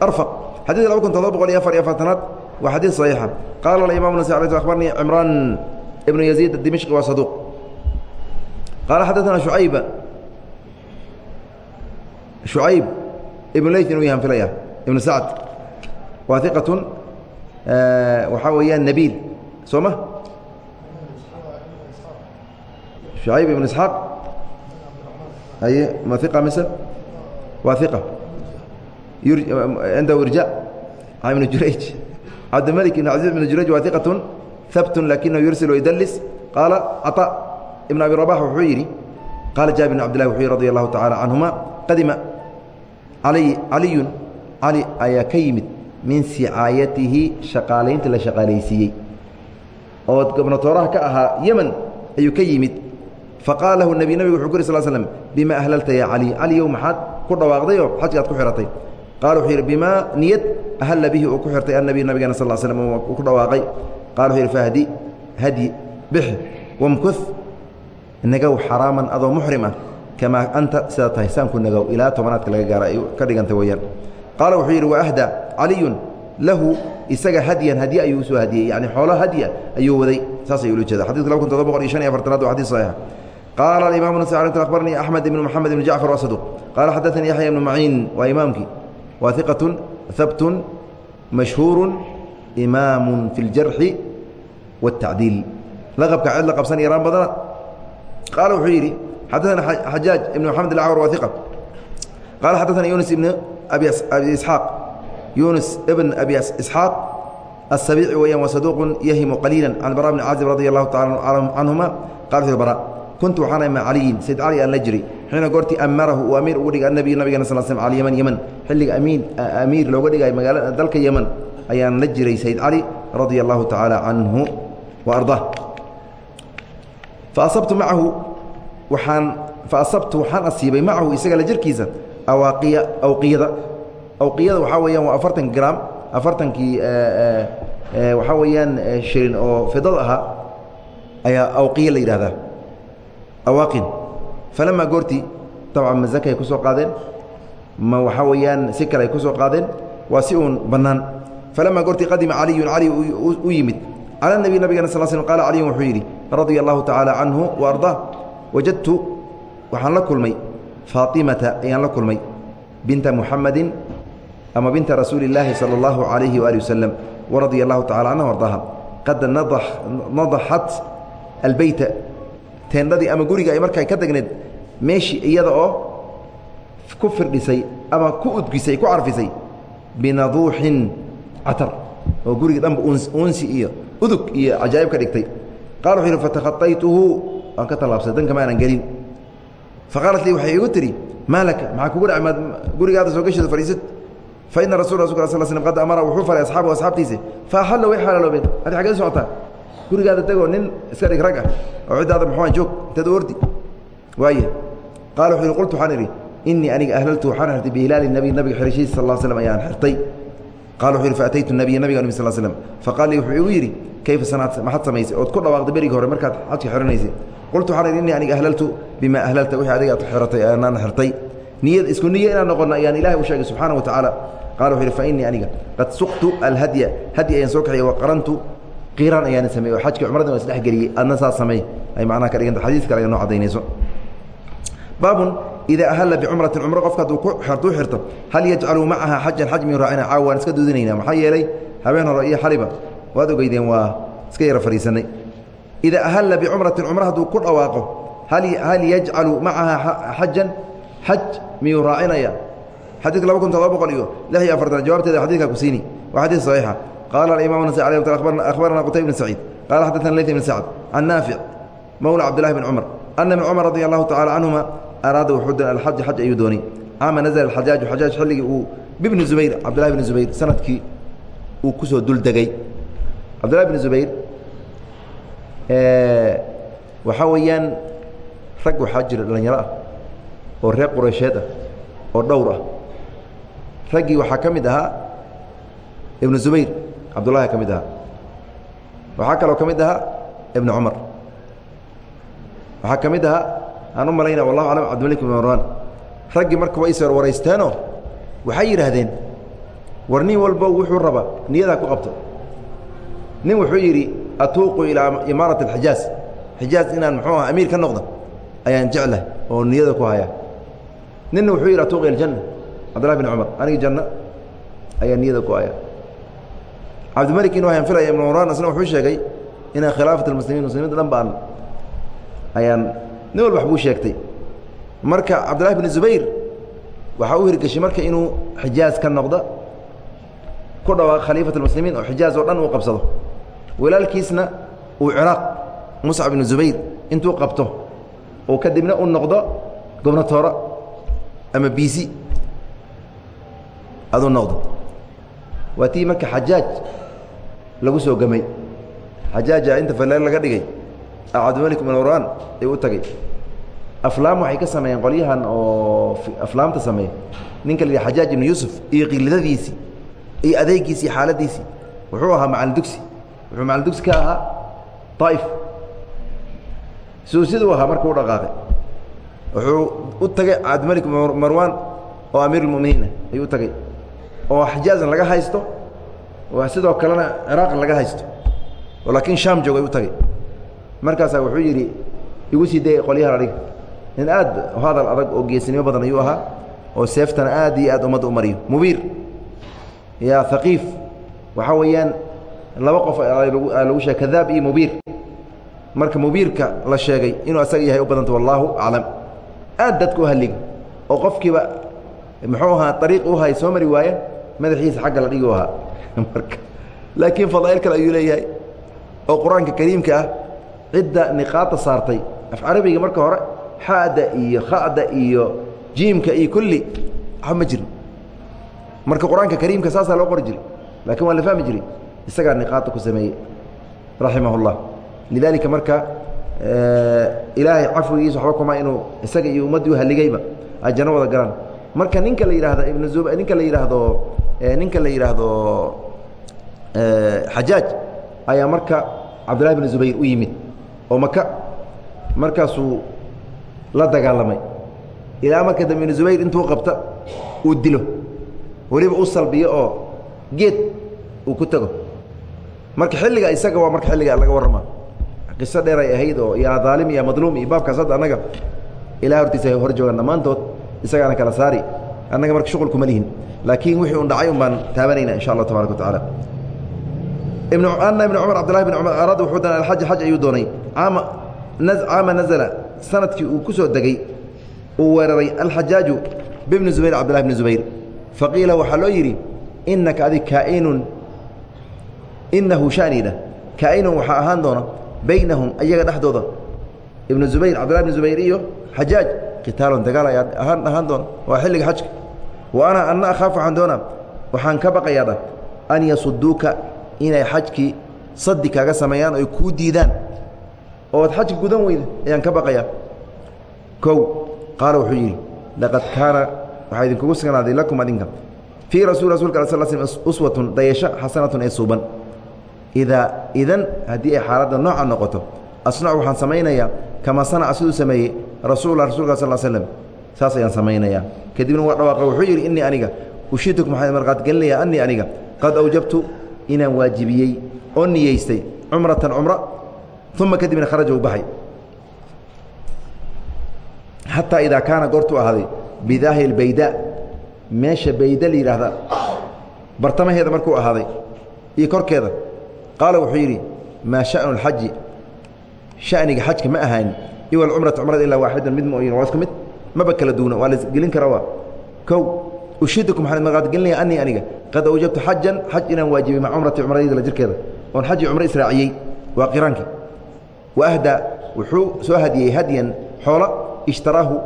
Arfaq xadidka laba kun todoba boqol iyo afar iyo afartanaad waa xadiid saxiixa. Qaala imaam nas abarni cimraan ibnu yaziid dimishqi waa saduuq. Qaala xadaana shucayba shucayb ibnu leyt inuu yahan filaya ibnu sacd waa iqatun waxaa weeyaan nabiil soo ma? Shucayb ibnu isxaaq aye ma iqa mise? Waa iqa nda irja ibn jurayj cabdimalik ibn casiis ibn jurayj waa iqatun habtun lakinahu yursil ydalis qaala caطa ibn abi rabax wuxuu yidhi qaala jaabir bn cbdillahi wuxuu yih radi allahu tacala canhuma qadima caliyun cali ayaa ka yimid min sicaayatihi shaqaalaynta la shaqaalaysiiyey oo gobnatooraha ka ahaa yeman ayuu ka yimid faqaala lahu nebi nebigu wuxuu ku yih sl slm bima ahlalta ya cali caliyow maxaad ku dhawaaqday oo xajkaad ku xihatay qaala wuxuu yidhi bimaa niyad ahalla bihi uu ku xirtay annabiy nabigeena sal slm uu ku dhawaaqay qala wuxuu yidhi fahdi hadyi bixi wamkuh nagow xaraaman adoo muxrim ah kamaa anta sidaa tahay saanku nagow ilaa tobanaadka laga gaara ay ka dhiganta weeyaan qaala wuxuu yidhi waahda caliyun lahu isaga hadyan hadye ayuu u soo hadiyey yani xoolo hadya ayuu waday saas ayuu ula jeeda xadidka laba kun todoba boqol iyo shan iyo afartanaad waa xadis saxiixa qaala alimamu nas akhbaranii axmed ibnu moxamed ibn jacfar waa saduq qaala xadaanii yaxya ibnu maciin waa imaamkii waa iqatun habtun mashhuuru imaamu fi ljarxi waاtacdiil laqabka cid la qabsan yaraan badana qaala wuxuu yidhi xadaana xajaaj ibn moxamed alcawr waa iqa qaala xadaana yunis ibn abi isxaaq yunus ibn abi isxaaq aلsabiici weyaan waa saduuqu yahimu qaliila can bara bni caazib radi allahu taala canhuma qala bara kuntu waxaana ma caliyin sayd cali aan la jiray xiina goortii amarahu uu amiir ugu dhigay annabiy nabigana sal slm al yeman yeman xilliga amiin amiir looga dhigay magaalada dalka yeman ayaan la jiray sayd cali radia allahu tacaala canhu wa ardaa faasabtu macahu waxaan faasabtu waxaan asiibay macahu isaga la jirkiisa awaaqiya awqiyada awqiyada waxaa weeyaan waa afartan gram afartankii waxaa weeyaan shirin oo fidad ahaa ayaa awqiya la yidhahdaa awaqin falamaa goortii dabcan ma zaka ay ku soo qaadeen ma waxaa weeyaan si kale ay ku qaadeen waa si uun bannaan falamaa goortii qadima caliyun cali u yimid cala nabi nabigana sal sl qala caliyun wuxuu yidhi radia allahu tacaala canhu wa ardaa wajadtu waxaan la kulmay faatimata ayaan la kulmay binta muxamadin ama binta rasuuli illaahi sala allahu calayhi waali wasalam waradia allahu tacala canha ardaaha qad nadaxat albeyta teendhadii ama guriga ay markaa ka degneed meeshii iyada oo ku firdhisay ama ku udgisay ku carfisay binaduuxin catar oo guriga dhanba unsi iyo udug iyo cajaa'ib ka dhigtay. Qala wuxuu yidhi fatakhaطaytuhu waan ka tallaabsay dan kama aanan gelin. Faqaalat lii waxay igu tidhi maa laka maxaa kugu dhacay? Maad gurigaada soo gasheeda fadhiisad fa ina rasul rasulka sal slm qad amara wuxuu faray asxaabahu asxaabtiisa. Fa axalla way xalaaloobeen adi xaggee socotaa gurigaada tegoo nin iska dhig rag ah oo ciddaada muxuuan joog inteed u ordi waaya qaala wuxuu yidhi qultu waxaan idhi inii aniga ahlaltu waxaan xirtay bihilaali nabiy nabiga xirashiisa sal slam ayaan xirtay qala wuxuu yidhi faataytu nabiya nabiga nbi sal slm faqaal lii wuxuu igu yidhi kayfa sanaad maxad samaysay? Ood ku dhawaaqday berigi hore markaad xajka xiranaysay. Qultu waxaan idhi innii aniga ahlaltu bimaa ahlalta wixii adiga aad xiratay aanaan xirtay niyad isku niyo inaan noqono ayaan ilahay u sheegay subxaana wa tacaala qala wuxuu yidhi fa innii aniga qad suqtu alhadya hadyi ayaan soo kaxiyey wa qarantu qiiraan ayaana sameeyey oo xajkii cumradan waa isdhexgeliyey adna saas samey ay macnaha ka dhiganta xadiis kale ayaa noo cadaynayso baabun idaa ahalla bicumratin cumro qofka hadduu xirto hal yajcalu macaha xajan xaj miyuu raacina caawa waan iska duudinaynaa maxaa yeelay habeen hore iyo xaliba waad ogeydeen waa iska yara fadhiisanay idaa ahalla bicumratin cumro hadduu ku dhawaaqo hal yajcalu macaha xajan xaj miyuu raacinaya xadiidka laba kun todoba boqol iyo lix iyo afartan jawaabteeda xadidka ku siini. Waa xadiis saxiixa nasai alay akhbarana qutayb bn saciid qaala xaddatana leyt bn sacd can naafic mowla cabdillahi bn cumar ana ibn cumar radi allahu tacala canhuma araada wuxuu alxaja xaj ayuu doonay caama nazla alxajaaju xajaaj xilligii uu bibni zubayr cabdillahi bni zubayr sannadkii uu ku soo duldegay cabdillahi bni zubayr waxaa weeyaan rag waxaa jira dhallinyaro ah oo reer qureysheed ah oo dhowr ah raggii waxaa ka mid ahaa ibnu zubayr cabdullahi ka mid ahaa. Waxaa kaloo ka mid ahaa ibnu cumar. Waxaa ka mid ahaa aan u malayna wallahu aclam cabdimalik ibn marwan. Raggii marka way is waraysteenoo waxay yidhaahdeen war nin walba wuxuu raba niyadaa ku qabto. Nin wuxuu yidhi atuuqu ilaa imaarat alxijaaz xijaaz inaan muxuu aha amiir ka noqdo ayaan jeclah oo niyada ku haya ninna wuxuu yidhi atuuqi aljanna cabdillahi bin cumar anigi janno ayaa niyada ku haya cabdimalik inuu hayan filaya ibnu marwan asna wuxuu sheegay inaan khilaafat almuslimiin muslimiinta dhan baan ayaan nin walba waxbuu sheegtay. Marka cabdillahi bn zubayr waxaa u hirgeshay marka inuu xijaaz ka noqdo ku dhawaaq khaliifat اmuslimiin oo xijaaz oo dhan uu qabsado. Walaalkiisna uu ciraaq muscab ibnu zubayr intuu qabto oo kadibna u noqdo gobnatooro ama bisi aduu noqdo. Waa tii marka xajaaj lagu soo gemay xajaaja inta faleer laga dhigay ibn marwan ayuu u tagay. Aflaam waxay ka sameeyeen qolyahan oo aflaamta sameeya ninka la xajaaj ibnu yuusuf iyo qilidadiisii iyo adeegiisi iyo xaaladiisii wuxuu ahaa macalin dugsi. Wuxuu macalin dugsi ka ahaa daa'if suusiduu ahaa markuu u dhaqaaqay. Wuxuu u tagay cabdimalik marwan oo amiir اlmuminiin ah ayuu u tagay. Oo xijaazna laga haysto sidoo kalena ciraaqna laga haysto. Oo laakiin sham joog ay u tagay. Markaasaa wuxuu yidhi igu sii dayay qolyahan adhiga nin aad hadal adag oo geesinimo badan ayuu ahaa oo seeftana aad iyo aad ummadda u mariyo. Mubiir. Ya haqiif waxaa weeyaan laba qof lagu sheegay kadaab iyo mubiir. Marka mubiirka la sheegay inuu asaga yahay u badanta wallaahu aclam. Aad dadka u halliga oo qofkiiba muxuu ahaa ariiq u hay soo mari waaya madaxiisa xagga la dhigi u ahaa marka laakiin fadaa'il kale ayuu leeyahay oo qur'aanka kariimka ah cidda niqaada saartay. Af carabiga marka hore xada iyo khada iyo jiimka iyo kulli waxba ma jirin. Marka qur'aanka kariimka saasaa loo qori jiray laakiin waa la fahmi jiray isagaa niqaada ku sameeyey raximah اllah lidalika marka ilaahay cafwigiisa waxba kuma inuu isaga iyo ummaddii u haligayba ay janno wada galaan marka ninka la yidhaahdo ibnu ninka la yidhaahdo ninka la yidhaahdo xajaaj ayaa marka cabdullahi bn zubayr u yimid oo maka markaasuu la dagaalamay. Ilaa marka dambe zubayr intuu qabta uu dilo. Weliba u salbiyo oo geed uu ku tago. Marka xilliga isaga waa marka xilliga laga warrama qiso dheer ay ahayd oo yaa daalim iyo madluum iyo baabkaas hadda annaga ilaa hortiisa hor joogaan dhammaantood isagaana kala saari annaga marka shuqul kuma lihin. Laakiin wixii un dhacay un baan taabanayna insha allah tabaraka wa tacaala ana ibn cumar cabdillahi bn cumar araada wuxuu doonay alxaja xaj ayuu doonay. Caama caama nazala sannadkii uu ku soo degey uu weeraray alxajaaju bibni zubayr cabdillahi bni zubayr. Faqiila waxaa loo yidhi inaka adig kaainun inahu shaniidha kaainun waxaa ahaan doona baynahum ayaga dhexdooda. Ibnu zubayr cabdillahi bni zubayr iyo xajaaj qitaalun dagaal ayaa ahaan doona. Waa xilliga xajka wa ana akhaaf waxaan doonaa waxaan ka baqayaa dha an yasuduuka inay xajkii sadi kaaga sameeyaan oy kuu diidaan. Ood xajka gudan weyda ayaan ka baqayaa. Kow qaala wuxuu yidhi laqad kaana waxaa idinkugu sugnaaday lakum adinka fii rasul rasulka al sl slm uswatun dayasho xasanatun ee suuban. Idaa idan haddii ay xaaladda nooca noqoto asnacu waxaan samaynayaa kama sanaca siduu sameeyey rasuullah rasulka sal slm saas ayaan samaynaya kadibna waa dhawaaqa wuxuu yidhi inii aniga ushiituk maxaa marqaad gelinaya annii aniga qad awjabtu inaan waajibiyey oo niyeystay cumratan cumra uma kadibna kharaja u baxay. Xataa idaa kaana goortuu ahaaday bidaahi lbaydaa meesha bayda la yidhaahda bartamaheeda markuu ahaaday iyo korkeeda qaala wuxuu yidhi maa shanu اlxaji shaniga xajka ma ahayn iwa cumrata cumrada ilaa waaxidan mid ma waa isku mid? Maba kala duuna waa lagelin kara waa. Kow ushidukum waxaan marqaadgelinaya anii aniga? Qad awjabtu xajan xaj inaan waajibay maca cumrati cumradayda la jirkeeda. Oon xaji cumro israaciyey waa qiraanka wa ahdaa wuxuu soo hadiyey hadyan xoola ishtaraahu.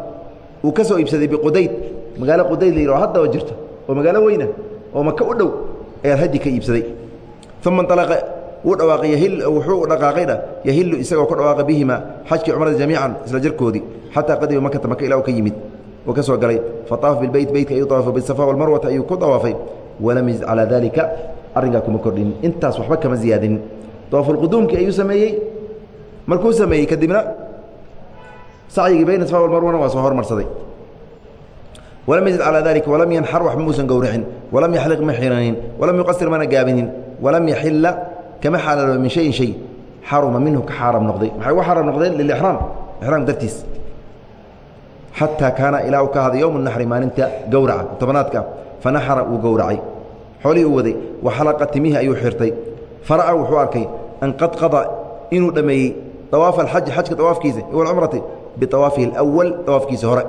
Uu ka soo iibsaday biqudayd. Magaalo qudayd la yidhao haddaba jirta oo magaalo weyna oo maka u dhow ayaad hadyi ka iibsaday. Uma inalaqa wuu dhawaaqay wuxuu dhaqaaqaydha yahilu isagoo ku dhawaaqa bihima xajkii cumrada jamiican isla jirkoodii xataa qadima makata maka ilaa u ka yimid ka soo galay. Faطaafa bilbeyt beytka ayuu طawaafay bisafa walmarwata ayuu ku dawaafay walam yazid calaa dalika arrinkaa kuma kordhin. Intaas waxba kama ziyaadinin dawaafulquduumkii ayuu sameeyey. Markuu sameeyey kadibna sacyigii bayna safa walmarwana waa soo hormarsaday. Walam yazid calaa dalika walam yanxar waxba muusan gowracin walam yaxliq ma xiranin walam yuqasir mana gaabinin. Walam yaxila kama xaalalo min shayin shay xaruma minhu ka xaaram noqday. Maxay uga xaaram noqdeen? Lilixraam ixraam dartiis. Xataa kaana ilaa uu ka ahaaday yowmu naxri maalinta gowraca tobanaadka fanaxara wuu gowracay. Xoolihii uu waday wa xalaqa timihii ayuu xirtay. Fara'a wuxuu arkay an qad qada inuu dhammeeyey dawaafa alxaji xajka dawaafkiisa iwalcumrati biawaafihi alawal dawaafkiisa hore.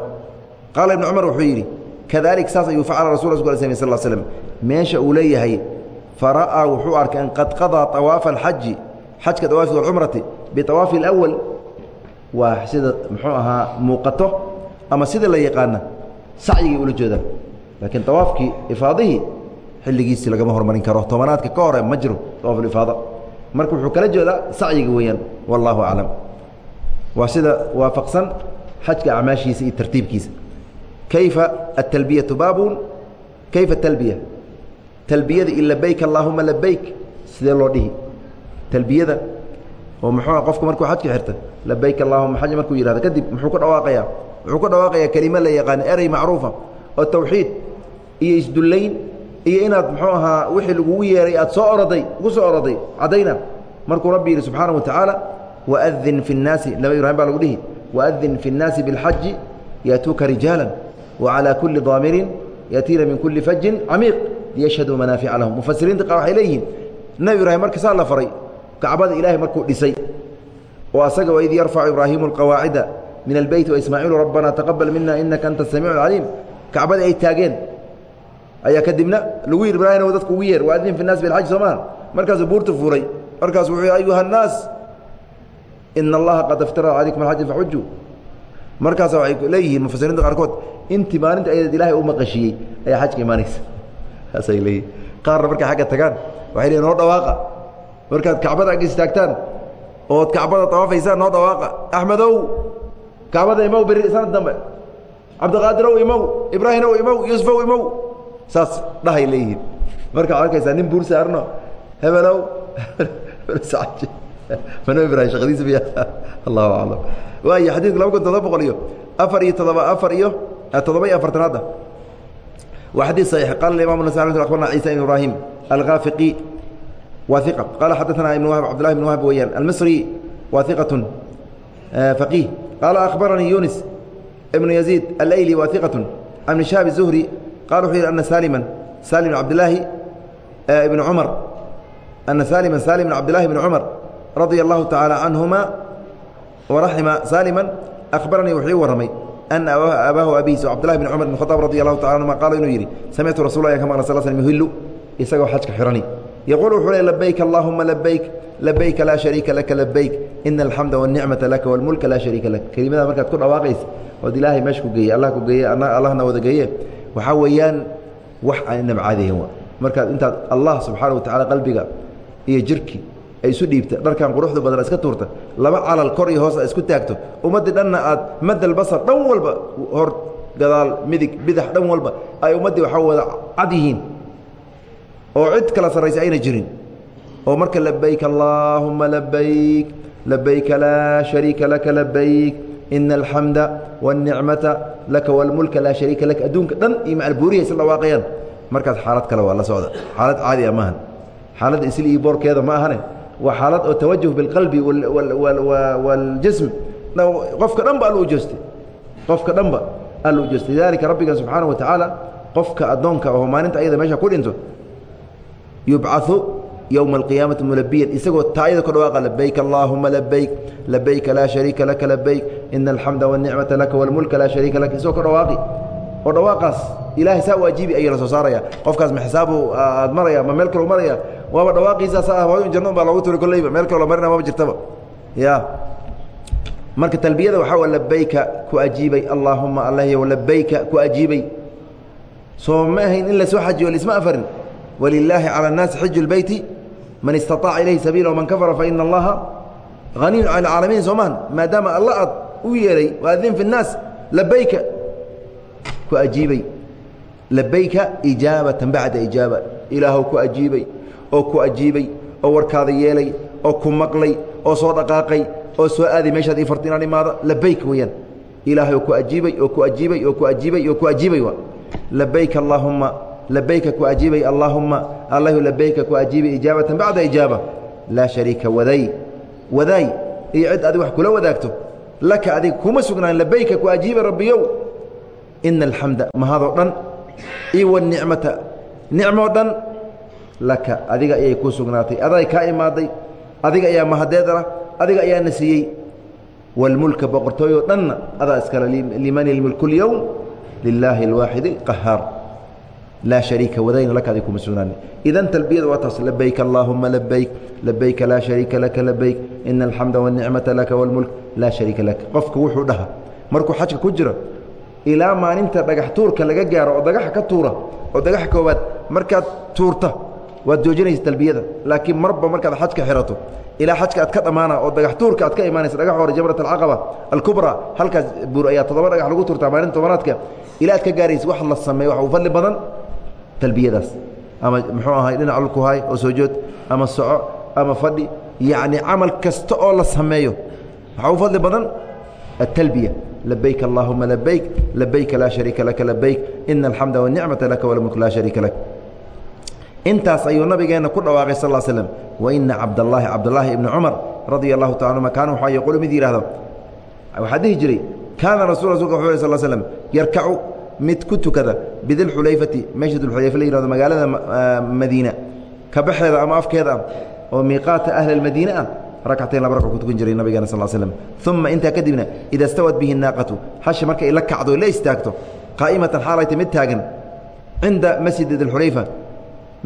Qaala ibnu cumar wuxuu yidhi kadalik saas ayuu facala rasul sl sl slm meesha uu leeyahay fara'aa wuxuu arkay an qad qadaa awaafa alxaji xajka dawaafkiisa walcumrati biawaafihi alawal waa sida muxuu ahaa muuqato ama sida la yaqaana sacyigii ula jeedaan laakiin awaafkii ifaadihii xilligiisii lagama hormarin karo. Tobanaadka ka hore ma jiro awaafulifaada marka wuxuu kala jeedaa sacyiga weeyaan wallaahu aclam. Waa sida waafaqsan xajka acmaashiisa iyo tartiibkiisa. Kayfa atalbiyatu baabun? Kayfa talbiya talbiyada labayk allaahuma labayk sidee loo dhihi? Talbiyada? Oo muxuu qofku markuu xajka xirta labayk allahuma xaj markuu yihahdo kadib muxuu ku dhawaaqayaa wuxuu ku dhawaaqayaa kelimo la yaqaano erey macruufa oo tawxiid iyo isdullayn iyo inaad muxuu ahaa wixii lagugu yeeray aad soo oroday ugu soo oroday caddayna markuu rabbi yidhi subxaana wa waadin fi nnaasi laba ibraahim baa lagu dhihi waadin fi nnaasi bilxaji yaatuuka rijaalan wacalaa kulli daamirin yaatiina min kulli fajin camiiq liyashhaduu manaafica lahum. Mufasiriinta qaar waxay leeyihiin nebi ibraahim marka saa la faray kacbada ilaahay markuu dhisay oo asaga waid yarfacu ibraahimu alqawaacida min albeyt waismaaciilu rabbana taqabal mina inaka anta asamiic alcaliim kacbada ay taageen. Ayaa kadibna lagu yidhi ibraahim dadku ugu yeer waadin fi naas bilxaj soo maha markaasuu buurta fuuray markaas wuxuu ayuha annaas ina allaha qad iftara calaykum alxaja faxujuu markaasa waxay leeyihiin mufasiriinta qaarkood intii maalinta ayad ilaahay u maqashiyey ayaa xajka imaanaysa saasay leeyihiin qaarna markay xagga tagaan waxay leeyihiin noo dhawaaqa. Markaad kacbada agga istaagtaan ood kacbada tawaafaysaa noo dhawaaqa. Axmedow kacbada imow beri sanad dambe. Cabdiqaadirow imow ibraahimow imow yuusufow imow. Saas dhahay leeyihiin. Marka waxad arkaysaa nin buur saarno. Hebelow xadiidka laba kun todoba boqol iyo afar iyo todoba afar iyo toddoba iyo afartanaadda waa xadiid صaxiix qala imam nas abarna ciisa ibn ibrahim algaafiqi wa iqa qala xadaثana ibn wahb cabdulahi ibn wahb weyaan almisri wa iqaة faqih qala akhbaranii yunis ibn yaziid alayli wa iqaة an shaab الzuhri qala wuxuu yihi ana salima salim bn cabdilaahi ibn cumar ana salima salim bn cabdillahi bn cumar radia allahu tacaala canhuma waraxima salima akhbaranii wuxuu ii warramay أن abaahu abihiis cbdالlahi بن cmr بن khطاab radي الlahu taعala anهuma qaala inuu yidhi samictu rasul lah ka maqla sl slm yuhilu isagoo xajka xirani yaquul wuxuu le labayk allahuma labayk labayka laa shariika laka labayk ina alxamda والnicmata laka wاlmulka laa shariika lak kelimada markaad ku dhawaaqaysa ood ilaahay meesha ku geeye allah ku geeye allahna wada geeye waxaa weeyaan wax aan nabcaadayn markaad intaad allah subxaanaه wa taعala qalbiga iyo jirki ay isu dhiibta. Dharkan quruxda badan iska tuurta. Laba calal kor iyo hoos isku taagto. Ummaddii dhanna aad madal basar dhan walba hor gadaal midig bidax dhan walba ay ummaddii waxaa wada cad yihiin. Oo cid kala sarraysa ayna jirin. Oo marka labayk allaahuma labayk labayka laa shariika laka labayk ina alxamda wاlnicmata laka wاlmulka laa shariika laka. Adduunka dhan iyo macalbuuriya isla dhawaaqayaan markaas xaalad kale waa la socda. Xaalad caadi a maahan xaaladda isli iyo boorkeeda ma ahane waa xaalad oo tawajuh biاlqalbi waاljism qofka dhan ba all u jeestay qofka dhan ba all u jeestay lidalika rabbigan subxaanaه wa tacaala qofka addoonka oo maalinta ayada meesha ku dhinto yubcaثu yowma اlqiyaamati mulabiyan isagoo taayada ku dhawaaqa labayk allahuma labayk labayka laa shariika laka labayk ina alxamda wاlnicmata laka wاlmulka laa shariika laka isagoo ka dhawaaqi oo dhawaaqaas ilaahay saa waajibi ayuu la soo saaraya qofkaas ma xisaabu aad maraya ma meel kaleu maraya waaba dhawaaqiisaas ah waa janno baa loogu turi kolleyba meel kaloo marina maba jirtaba ya marka talbiyada waxaa wa labayka ku ajiibay allaahuma allahyow labayka ku ajiibay soo ma ahayn in lasoo xajiyo lisma afarin walilaahi cala الnaasi xiju اlbeyti man istaطaaca ilayhi sabiila wman kafara faina allaha haniyun cala alcaalamiin soo mahan maadaama alla aad u yeeray waadin fi الnaas labayka ku ajiibay labayka ijaabatan bacda ijaaba ilaahw ku ajiibay oo ku ajiibay oo warkaada yeelay oo ku maqlay oo soo dhaqaaqay oo soo aaday meeshaad ii farta inaan imaada labayk weeyaan. Ilaahay oo ku ajiibay oo ku ajiibay oo ku ajiibay oo ku ajiibay waa. Labayk allaahumma labayka ku ajiibay allaahumma allahu labayka ku ajiibay ijaabatan bacda ijaaba. Laa shariika waday. Wadaay iyo cid adig wax kula wadaagto. Laka adig kuma sugnaan labayka ku ajiibay rabbiyow. Ina alxamda mahadoo dhan. Iyo wanicmata nicmoo dhan laka adiga ayay ku sugnaatay aday kaa imaaday adiga ayaa mahadeed ah adiga ayaa na siiyey wاlmulka boqortooyoo dhanna adaa iskale liman ilmulku اlyowm lilaahi اlwaaxid اlqahaar laa shariika wadayna laka adig kuma sugnaani idan talbiyada waa taas labayk allaahuma labayk labayka laa shariika laka labayk ina alxamda wاnicmata laka wاlmulk laa shariika laka qofka wuxuu dhaha markuu xajka ku jiro ilaa maalinta dhagax tuurka laga gaaro oo dhagaxa ka tuura oo dhagaxa koowaad markaad tuurta waad joojinaysa talbiyada laakiin marba markaad xajka xirato ilaa xajka aad ka dhammaana oo dhagax tuurka aad ka imaanaysa dhagax hore jamrat alcaqaba alkubra halkaas buur ayaa toddoba dhagax lagu tuurtaa maalinta tobanaadka ilaa aad ka gaaraysa wax la sameeyo wax u fadli badan talbiyadaas ama muxuu ahay dhinac lku hay oo soo jood ama soco ama fadhi yacni camal kasta oo la sameeyo waxaa u fadli badan التلبية لبيك اللهم لبيك لبيك لا شريك لك لبيك إن الحمد والنعمة لك والملك لا شريك لك intaas ayuu nabigeena ku dhawaaqay sal slm waina cabdallaahi cabdulaahi ibni cumar radia allahu taala kaana waxaa yaquulu mid yidhahdo waxaa jiray kaana rasul rasulka wuxuu sl slm yarkacu mid ku tukada bidilxulayfati meesha dulxulayfa la yihahdo magaalada madiina kabaxeeda ama afkeeda ah oo miiqaata ahli almadiine ah. Rakcatayn laba ragc ku tukan jiray nabigeena sal slm uma intaa kadibna ida stawad bihi naaqatu hasha markay la kacdo la istaagto qaa'imatan xaalayta mid taagan cinda masjid dilxulayfa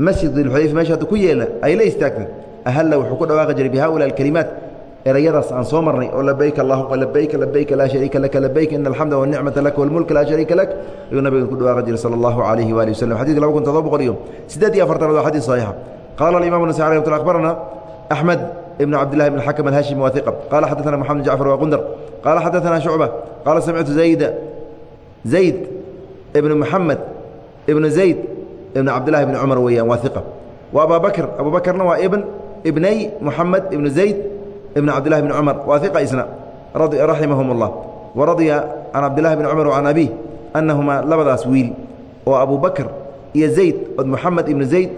masjid dilxulayfa meesha hadda ku yeela ay la istaagta ahalla wuxuu ku dhawaaqi jiray bihaula alkalimaat erayadaas aan soo marnay oo labayk allahuma labayka labayka laa shariika laka labayk ina alxamda wanicmata laka walmulka laa shariika lak. Ayuu nabiga ku dhawaaqi jiray sala allahu calayhi waali waslm xadidka laba kun todoba boqol iyo siddeed iyo afartanaad waa xadiis saxiixa. Qaala alimamu nasai alay mt akhbarana axmed ibn cabdillahi bn xakm alhashimi waa iqa qaala xadaثana moxamed jacfar waa qundar. Qaala xadaثana shucba qaala samictu zayda zayd ibn moxamed ibn zayd ibn cabdillahi bni cumar weeyaan waa wa abaa bakr abu bakrna waa ibn ibnay moxamed ibn zayd ibn cabdillahi bni cumar waa iqa isna raximahum اllah waradya can cabdillahi bni cumar can abi annahumaa labadaas wiil oo abu iyo zayd od moxamed ibnu zayd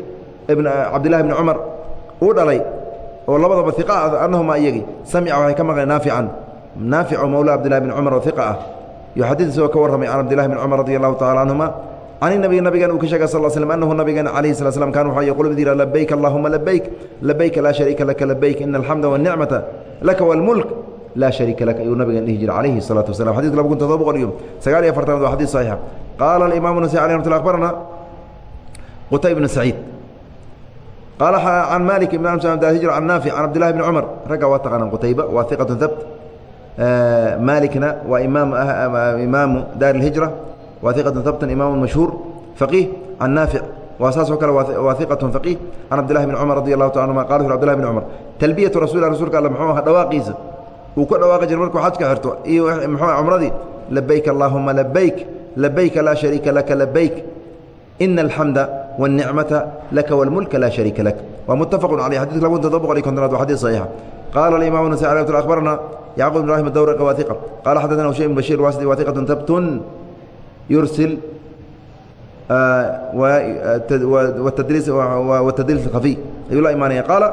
ibn cabdillahi bni cumar uu dhalay oo labadaba iqa ah annahumaa iyagii samica waxay ka maqleen naafican naafico mowla cabdillahi bni cumar oo iqa ah. Yuxadid isagoo ka warramay can cabdillahi bni cumar radi allahu tacala canhuma can inabiy nabigan uu ka sheegay sal slm annahu nabigeena calayhi sala slam kan wuxuu yaqulu mid yidhah labayk allahuma labayk labayka laa shariika laka labayk ina alxamda waاnicmata laka wاlmulk laa shariika laka ayuu nabigan dhihi jira calayhi الsalatu wasalam xadidka laba kun todoba boqol iyo sagaal iyo afartanaad waa xadid saxiixa qaala alimamu nasai alih ramat lla akbarana qutay bnu saciid qaala can malik ibn hijr can naafic can cabdillahi bni cumar ragga waa taqaanaan qutayba waa iqatu habt maalikna waa imaam imaamu daar اlhijra waa iqatu habtan imaamu mashhuur faqiih can naafic waa saasoo kale waa iqatu faqiih can cabdillahi bni cumar radi allahu ta anuma qala ur abdillahi bni cumar talbiyatu rasul rasulka alle muxuu aha dhawaaqiisa uu ku dhawaaqi jira markuu xajka xirto iyo mxuu cumradii labayk allahuma labayk labayka laa shariika laka labayk ina alxamda wاlnicmata laka wاlmulka laa shariika lak. Waa mutafaqu caleyh xadidka laba kun todoba boqol iyo kontonaad waa xadid saxiixa qaala alimamu nasai mt akhbarana yacqub ibrahim adawraqi waa iqa qaala xadadana hushaym bn bashir wasdi waa iqatun tabtun yursil watadliis khafiy ayuu la imaanaya qaala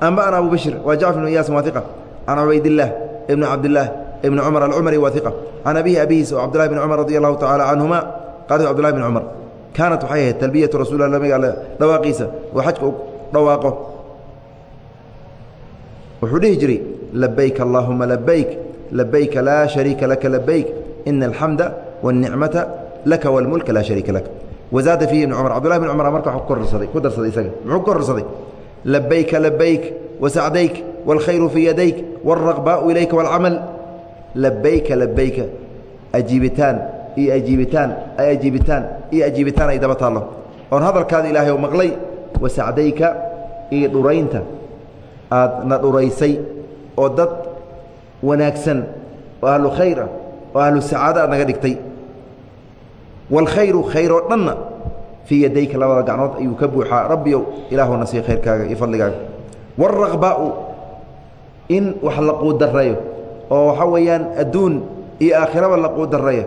anba'ana abu bashir waa jacfar bn iyaas waa iqa can cubaydillaah ibni cabdillaah ibni cumar alcumari waa iqa can abihi abihiis oo cabdillahi bni cumar radi allahu tacala canhuma qaala cbdillahi bni cumar kaanat waxay ahayd talbiyatu rasuulilah nabiga alle dhawaaqiisa oo xajka u dhawaaqo wuxuu dhihi jiray labayk allaahuma labayk labayka laa shariika laka labayk ina alxamda wاlnicmata laka wاlmulka laa shariika lak wazaada fiihi ibni cumar cbdullahi bn cumar marka ku korsaday ku darsaday isaga muxuu ku korsaday labayka labayk wasacdayk wاlkhayru fii yadayk wاlraqbaau ilayka wاlcamal labayka labayka ajiibitaan iyo ajiibitaan ay ajiibitaan iyo ajiibitaan ay daba taallo oon hadalkaada ilaahay oo maqlay wasacdayka iyo dhuraynta aad na dhuraysay oo dad wanaagsan oo ahlu khayr ah oo ahlu sacaado aad naga dhigtay waalkhayru khayr dhanna fii yadayka labada gacnood ayuu ka buuxaa rabbiyow ilaahuna sii khayrkaaga iyo fadligaaga waalraqbaa'u in wax la quudarreeyo oo waxaa weeyaan adduun iyo aakhiraba la quudarreeyo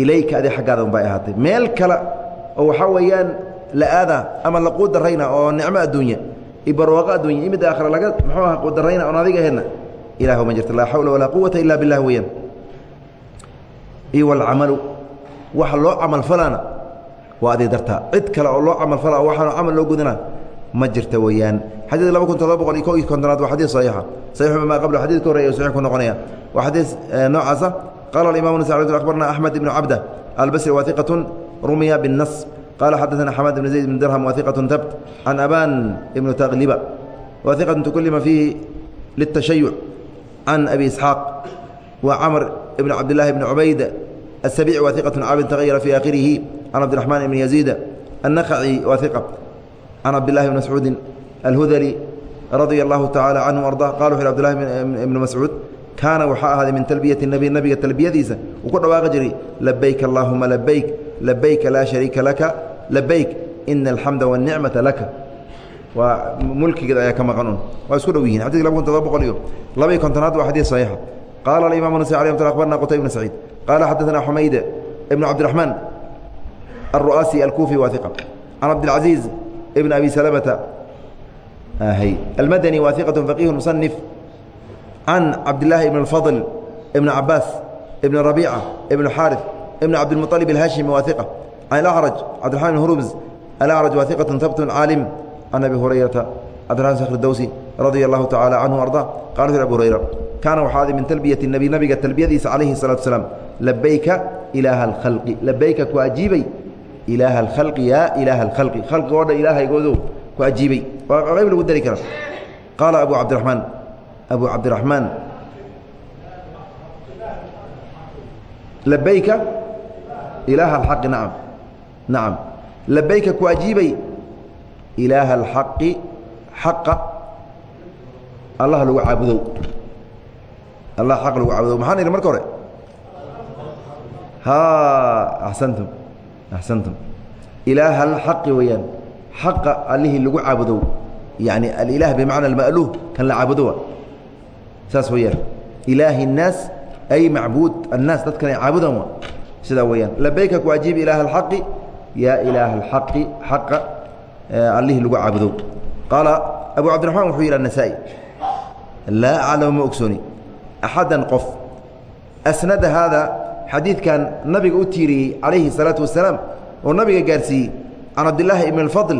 ilayka adi xaggaada un bay ahaatay meel kale oo waxaa weeyaan la aadaa ama la quudarrayna oo nicmo adduunya iyo barwaaqo adduunya iyo mid aakhira laga muxuu aha quudarrayna oon adiga aheedna ilah ma jirto laa xawla walaa quwata ila billah weeyaan iyo walcamalu waxa loo camalfalaana waa adig dartaa cid kale oo loo camalfala waxaanu camal loo gudana ma jirta weeyaan. Xadiid laba kun todoba boqol iyo ko iyo kontonaad waa xadiid saxiixa. Saxiixu maa qabla xadiid ka horreya saxiix ku noqonaya. Waa xadiid noocaasa qaala alimamu nasa akhbarna axmed ibnu cabda albasri waa iqatun rumiya biاnnas qaala xadaثana xamaad ibn zayd ibn dirham waa iqatun tabt can aban ibnu tagliba waa iqatun tukulima fiihi litashayuc can abi isxaaq wa camr ibn cabdillahi bni cubayd السبيع واثقة عابد تغير في آخره عن عبد الرحمن بن يزيد النخعي واثقة عن عبد الله بن مسعود الهذلي رضي الله تعالى عنه وارضاه قالوا في عبد الله بن مسعود كان وحاء هذه من تلبية النبي النبي التلبية ديسة وكل واقجري لبيك اللهم لبيك لبيك لا شريك لك لبيك إن الحمد والنعمة لك وملك كذا كما قانون واسكتوا ويهين حديث لابد تطبق اليوم لبي كنتنات وحديث صحيحة قال الإمام النسائي عليه أخبرنا قتيبة بن سعيد قال حدثنا حميد بن عبد الرحمن الرؤاسي الكوفي واثقة عن عبد العزيز ابن أبي سلمة هي المدني واثقة فقيه مصنف عن عبد الله بن الفضل ابن عباس ابن ربيعة ابن حارث ابن عبد المطلب الهاشمي واثقة عن الأعرج عبد الرحمن بن هرمز الأعرج واثقة ثبت عالم عن أبي هريرة عبد الرحمن صخر الدوسي رضي الله تعالى عنه وأرضاه kaana waxu ahaday min talbiyati nebi nabiga talbiyadiisa calayhi salatu slam labayka ilaaha alkhalqi labayka ku ajiibay ilaaha alkhalqi yaa ilaaha alkhalqi khalqig oo dhan ilaahaygooduu ku ajiibay. Waa qayb lagu dari kara qaala abu cabdiraxmaan abu cabdiraxmaan labayka ilaaha alxaqi nacam nacam labayka ku ajiibay ilaaha alxaqi xaqa allah lagu caabudow allah xaq lagu caabudow maxaan idhi marka hore axsantum axsantum ilaaha alxaqi weeyaan xaqa allihii lagu caabudow yani alilah bimacna alma'luuh kan la caabudowa saas weeyaan ilaahi الnaas ay macbuud annaas dadkan ay caabudan wa sidaa weeyaan labayka ku ajiib ilaaha alxaqi yaa ilaaha alxaqi xaqa allihii lagu caabudow qaala abu cabdiraxmaan wuxuu yidhi anasaa'i laa aclamu ma ogsooni axadan qof asnada haada xadiidkan nabiga u tiiriyey calayhi الsalaatu wasalaam oo nabiga gaarsiiyey can cabdilaahi ibn اlfadl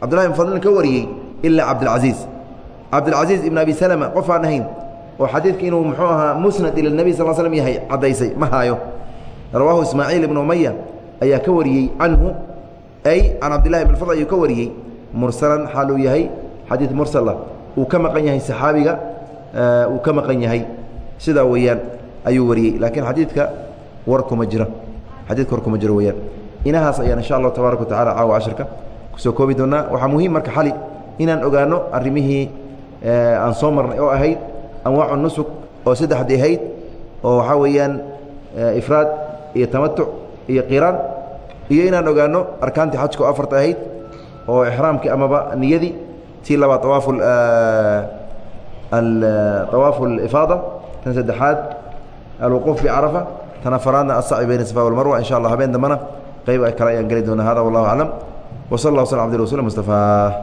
cabdillahi ibn fadlin ka wariyey ilaa cabdilcasiiz cabdilcasiiz ibn abi salama qof aan ahayn oo xadiidka inuu muxuu ahaa musnad ila nebi sal slm yahay caddaysay ma haayo rawaahu ismaaciil ibnu umaya ayaa ka wariyey canhu ay can cabdillahi ibn fadl ayuu ka wariyey mursalan xaal uu yahay xadiid mursala uu ka maqan yahay saxaabiga uu ka maqan yahay sidaa weeyaan ayuu wariyey. Laakiin xadiidka war kuma jiro. Xadidka war kuma jiro weyaan inahaas ayaan insha allahu tabaaraka wa tacala caawa cashirka ku soo koobi doonaa. Waxaa muhiim marka xali inaan ogaano arrimihii aan soo marnay oo ahayd anwaacu nusuk oo saddexdii ahayd oo waxaa weeyaan ifraad iyo tamatuc iyo qiraan iyo inaan ogaano arkaantii xajka oo afarta ahayd oo ixraamkii amaba niyadii tii labaad awaafu awaafu alifaada tan saddexaad alwuquuf bicarafa tan afaraadna asacyi bayna safa walmarwa insha allah habeen dambana qayb kale ayaan geli doonaa hada wallahu aclam wsal اllah wsl abdi rasul mustafaa